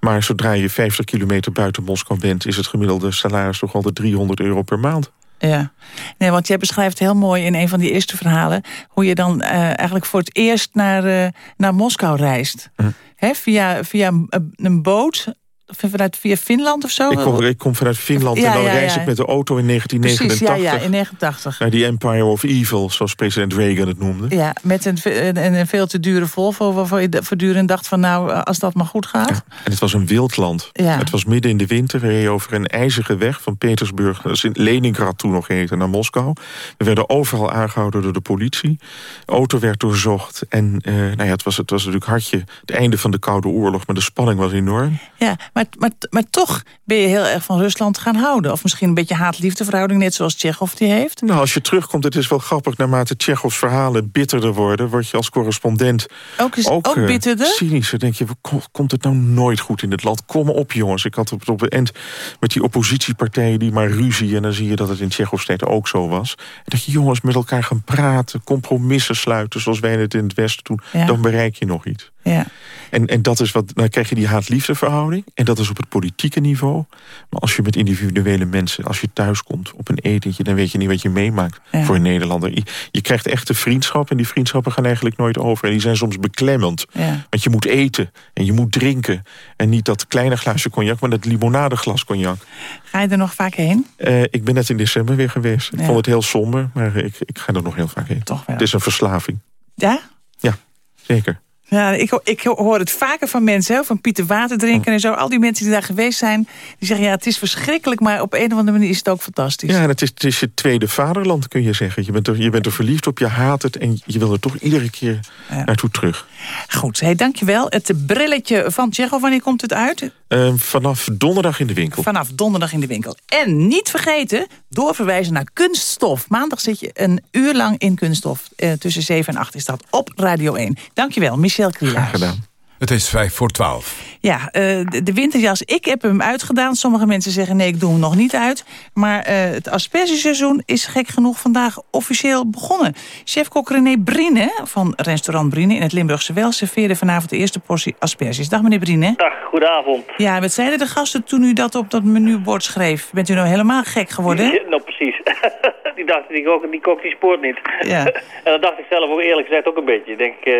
Maar zodra je 50 kilometer buiten Moskou bent... is het gemiddelde salaris toch al de 300 euro per maand. Ja, nee, want jij beschrijft heel mooi in een van die eerste verhalen... hoe je dan uh, eigenlijk voor het eerst naar, uh, naar Moskou reist. Hm. Hè, via, via een boot vanuit via Finland of zo? Ik kom, ik kom vanuit Finland Ja, en dan ja, reis ja. ik met de auto in 1989... Precies, ja, in 89. naar die Empire of Evil, zoals president Reagan het noemde. Ja, met een, een, een veel te dure Volvo... waarvan je voortdurend dacht van nou, als dat maar goed gaat. En het was een wildland. Ja. Het was midden in de winter. We reden over een ijzige weg van Petersburg... in Leningrad toen nog heette, naar Moskou. We werden overal aangehouden door de politie. De auto werd doorzocht. En eh, nou ja, het, was, het was natuurlijk hartje het einde van de Koude Oorlog... maar de spanning was enorm. Ja, maar, maar, maar toch ben je heel erg van Rusland gaan houden. Of misschien een beetje haat-liefdeverhouding, net zoals Tsjechov die heeft. Nou, als je terugkomt, het is wel grappig... naarmate Tsjechovs verhalen bitterder worden... word je als correspondent Ook, is, ook, eh, bitterder? cynischer. denk je, ko- komt het nou nooit goed in het land? Kom op, jongens. Ik had het op het eind met die oppositiepartijen... die maar ruzie, en dan zie je dat het in Tsjechovs tijd ook zo was. En dat je jongens met elkaar gaan praten... compromissen sluiten, zoals wij het in het Westen doen... Ja. dan bereik je nog iets. Ja. En, en dat is wat, dan krijg je die haat-liefdeverhouding. En dat is op het politieke niveau. Maar als je met individuele mensen, als je thuis komt op een etentje... dan weet je niet wat je meemaakt Ja. voor een Nederlander. Je, je krijgt echte vriendschap en die vriendschappen gaan eigenlijk nooit over. En die zijn soms beklemmend. Ja. Want je moet eten en je moet drinken. En niet dat kleine glaasje cognac, maar dat limonadeglas cognac. Ga je er nog vaak heen? Eh, ik ben net in december weer geweest. Ik Ja. vond het heel somber, maar ik, ik ga er nog heel vaak heen. Toch wel. Het is een verslaving. Ja? Ja, zeker. Ja, ik, ik ho- hoor het vaker van mensen, hè, van Pieter Water drinken en zo. Al die mensen die daar geweest zijn, die zeggen... ja, het is verschrikkelijk, maar op een of andere manier is het ook fantastisch. Ja, en het is, het is je tweede vaderland, kun je zeggen. Je bent, er, je bent er verliefd op, je haat het... en je wil er toch iedere keer naartoe terug. Goed, hey, dankjewel. Het brilletje van Tsjechov, wanneer komt het uit? Eh, vanaf donderdag in de winkel. Vanaf donderdag in de winkel. En niet vergeten, doorverwijzen naar Kunststof. Maandag zit je een uur lang in Kunststof. Eh, tussen 7 en 8 is dat op Radio 1. Dankjewel, Michel Krielaars. gedaan. Het is vijf voor twaalf. Ja, eh, de, de winterjas, ik heb hem uitgedaan. Sommige mensen zeggen nee, ik doe hem nog niet uit. Maar eh, het aspergeseizoen is gek genoeg vandaag officieel begonnen. Chefkok René Brine van restaurant Brine in het Limburgse Wel... serveerde vanavond de eerste portie asperges. Dag meneer Brine. Dag, goedenavond. Ja, wat zeiden de gasten toen u dat op dat menubord schreef? Bent u nou helemaal gek geworden? Ja, nou, precies. die dachten, die kok, die kok die spoort niet. Ja. en dat dacht ik zelf ook eerlijk gezegd ook een beetje. Ik denk, eh,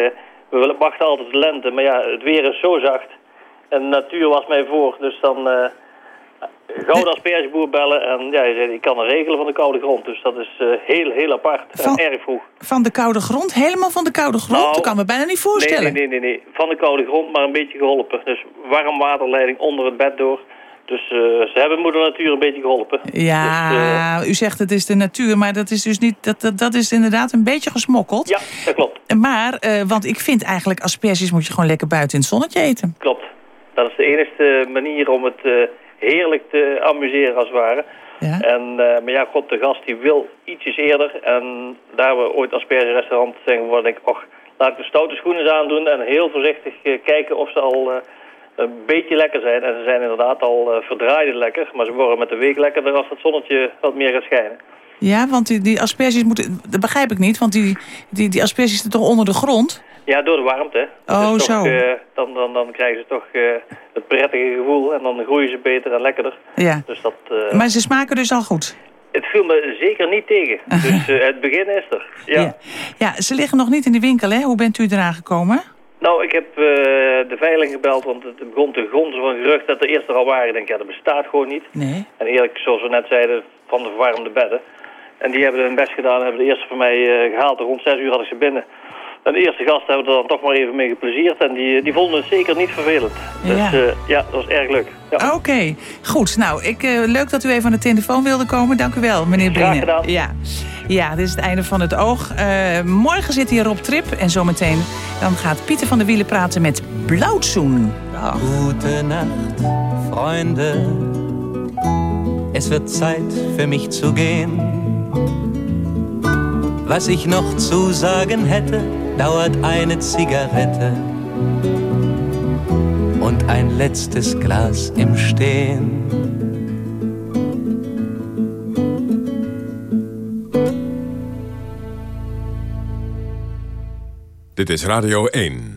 we willen- wachten altijd de lente, maar ja, het weer is zo zacht. En de natuur was mij voor, dus dan... eh Gouden aspergeboer bellen en ja, zei, ik kan het regelen van de koude grond. Dus dat is eh, heel, heel apart Van- en erg vroeg. Van de koude grond? Helemaal van de koude grond? Nou, dat kan me bijna niet voorstellen. Nee, nee, nee, nee, nee. Van de koude grond, maar een beetje geholpen. Dus warm waterleiding onder het bed door. Dus eh, ze hebben moeder natuur een beetje geholpen. Ja, Dus, u zegt het is de natuur, maar dat is dus niet. Dat, dat, dat is inderdaad een beetje gesmokkeld. Ja, dat klopt. Maar, eh, want ik vind eigenlijk asperges moet je gewoon lekker buiten in het zonnetje eten. Klopt. Dat is de enige manier om het eh, heerlijk te amuseren als het ware. Ja. En, eh, maar ja, god, de gast die wil ietsjes eerder. En daar we ooit aspergerestaurant zijn geworden, denk ik, och, laat ik de stoute schoenen eens aandoen en heel voorzichtig eh, kijken of ze al eh, een beetje lekker zijn. En ze zijn inderdaad al eh verdraaid lekker, maar ze worden met de week lekkerder als het zonnetje wat meer gaat schijnen. Ja, want die, die asperges moeten. Dat begrijp ik niet, want die, die, die asperges zitten toch onder de grond? Ja, door de warmte. hè. Oh, Dus zo. Eh, dan, dan, dan krijgen ze toch eh, het prettige gevoel en dan groeien ze beter en lekkerder. Ja. Dus dat, Maar ze smaken dus al goed. Het viel me zeker niet tegen. Dus het begin is er. Ja. Ja. Ja, ze liggen nog niet in de winkel, hè? Hoe bent u eraan gekomen? Nou, ik heb eh, de veiling gebeld, want het begon te gonzen van gerucht dat er eerst er al waren. Ik denk, ja, dat bestaat gewoon niet. Nee. En eerlijk, zoals we net zeiden, van de verwarmde bedden. En die hebben hun best gedaan en hebben de eerste van mij eh, gehaald. Rond zes uur had ik ze binnen. En de eerste gasten hebben er dan toch maar even mee geplezierd. En die, die vonden het zeker niet vervelend. Dus Ja. ja, ja dat was erg leuk. Ja. Oké, goed. Nou, ik, eh, leuk dat u even aan de telefoon wilde komen. Dank u wel, meneer Brine. Graag gedaan. Ja. Ja, dit is het einde van het oog. Eh, morgen zit hier Rob Trip. En zometeen dan gaat Pieter van der Wielen praten met Blauwtsoen. Dag. Gute Nacht, Freunde. Es wird Zeit für mich zu gehen. Was ich noch zu sagen hätte, dauert eine Zigarette. Und ein letztes Glas im Stehen. Dit is Radio 1.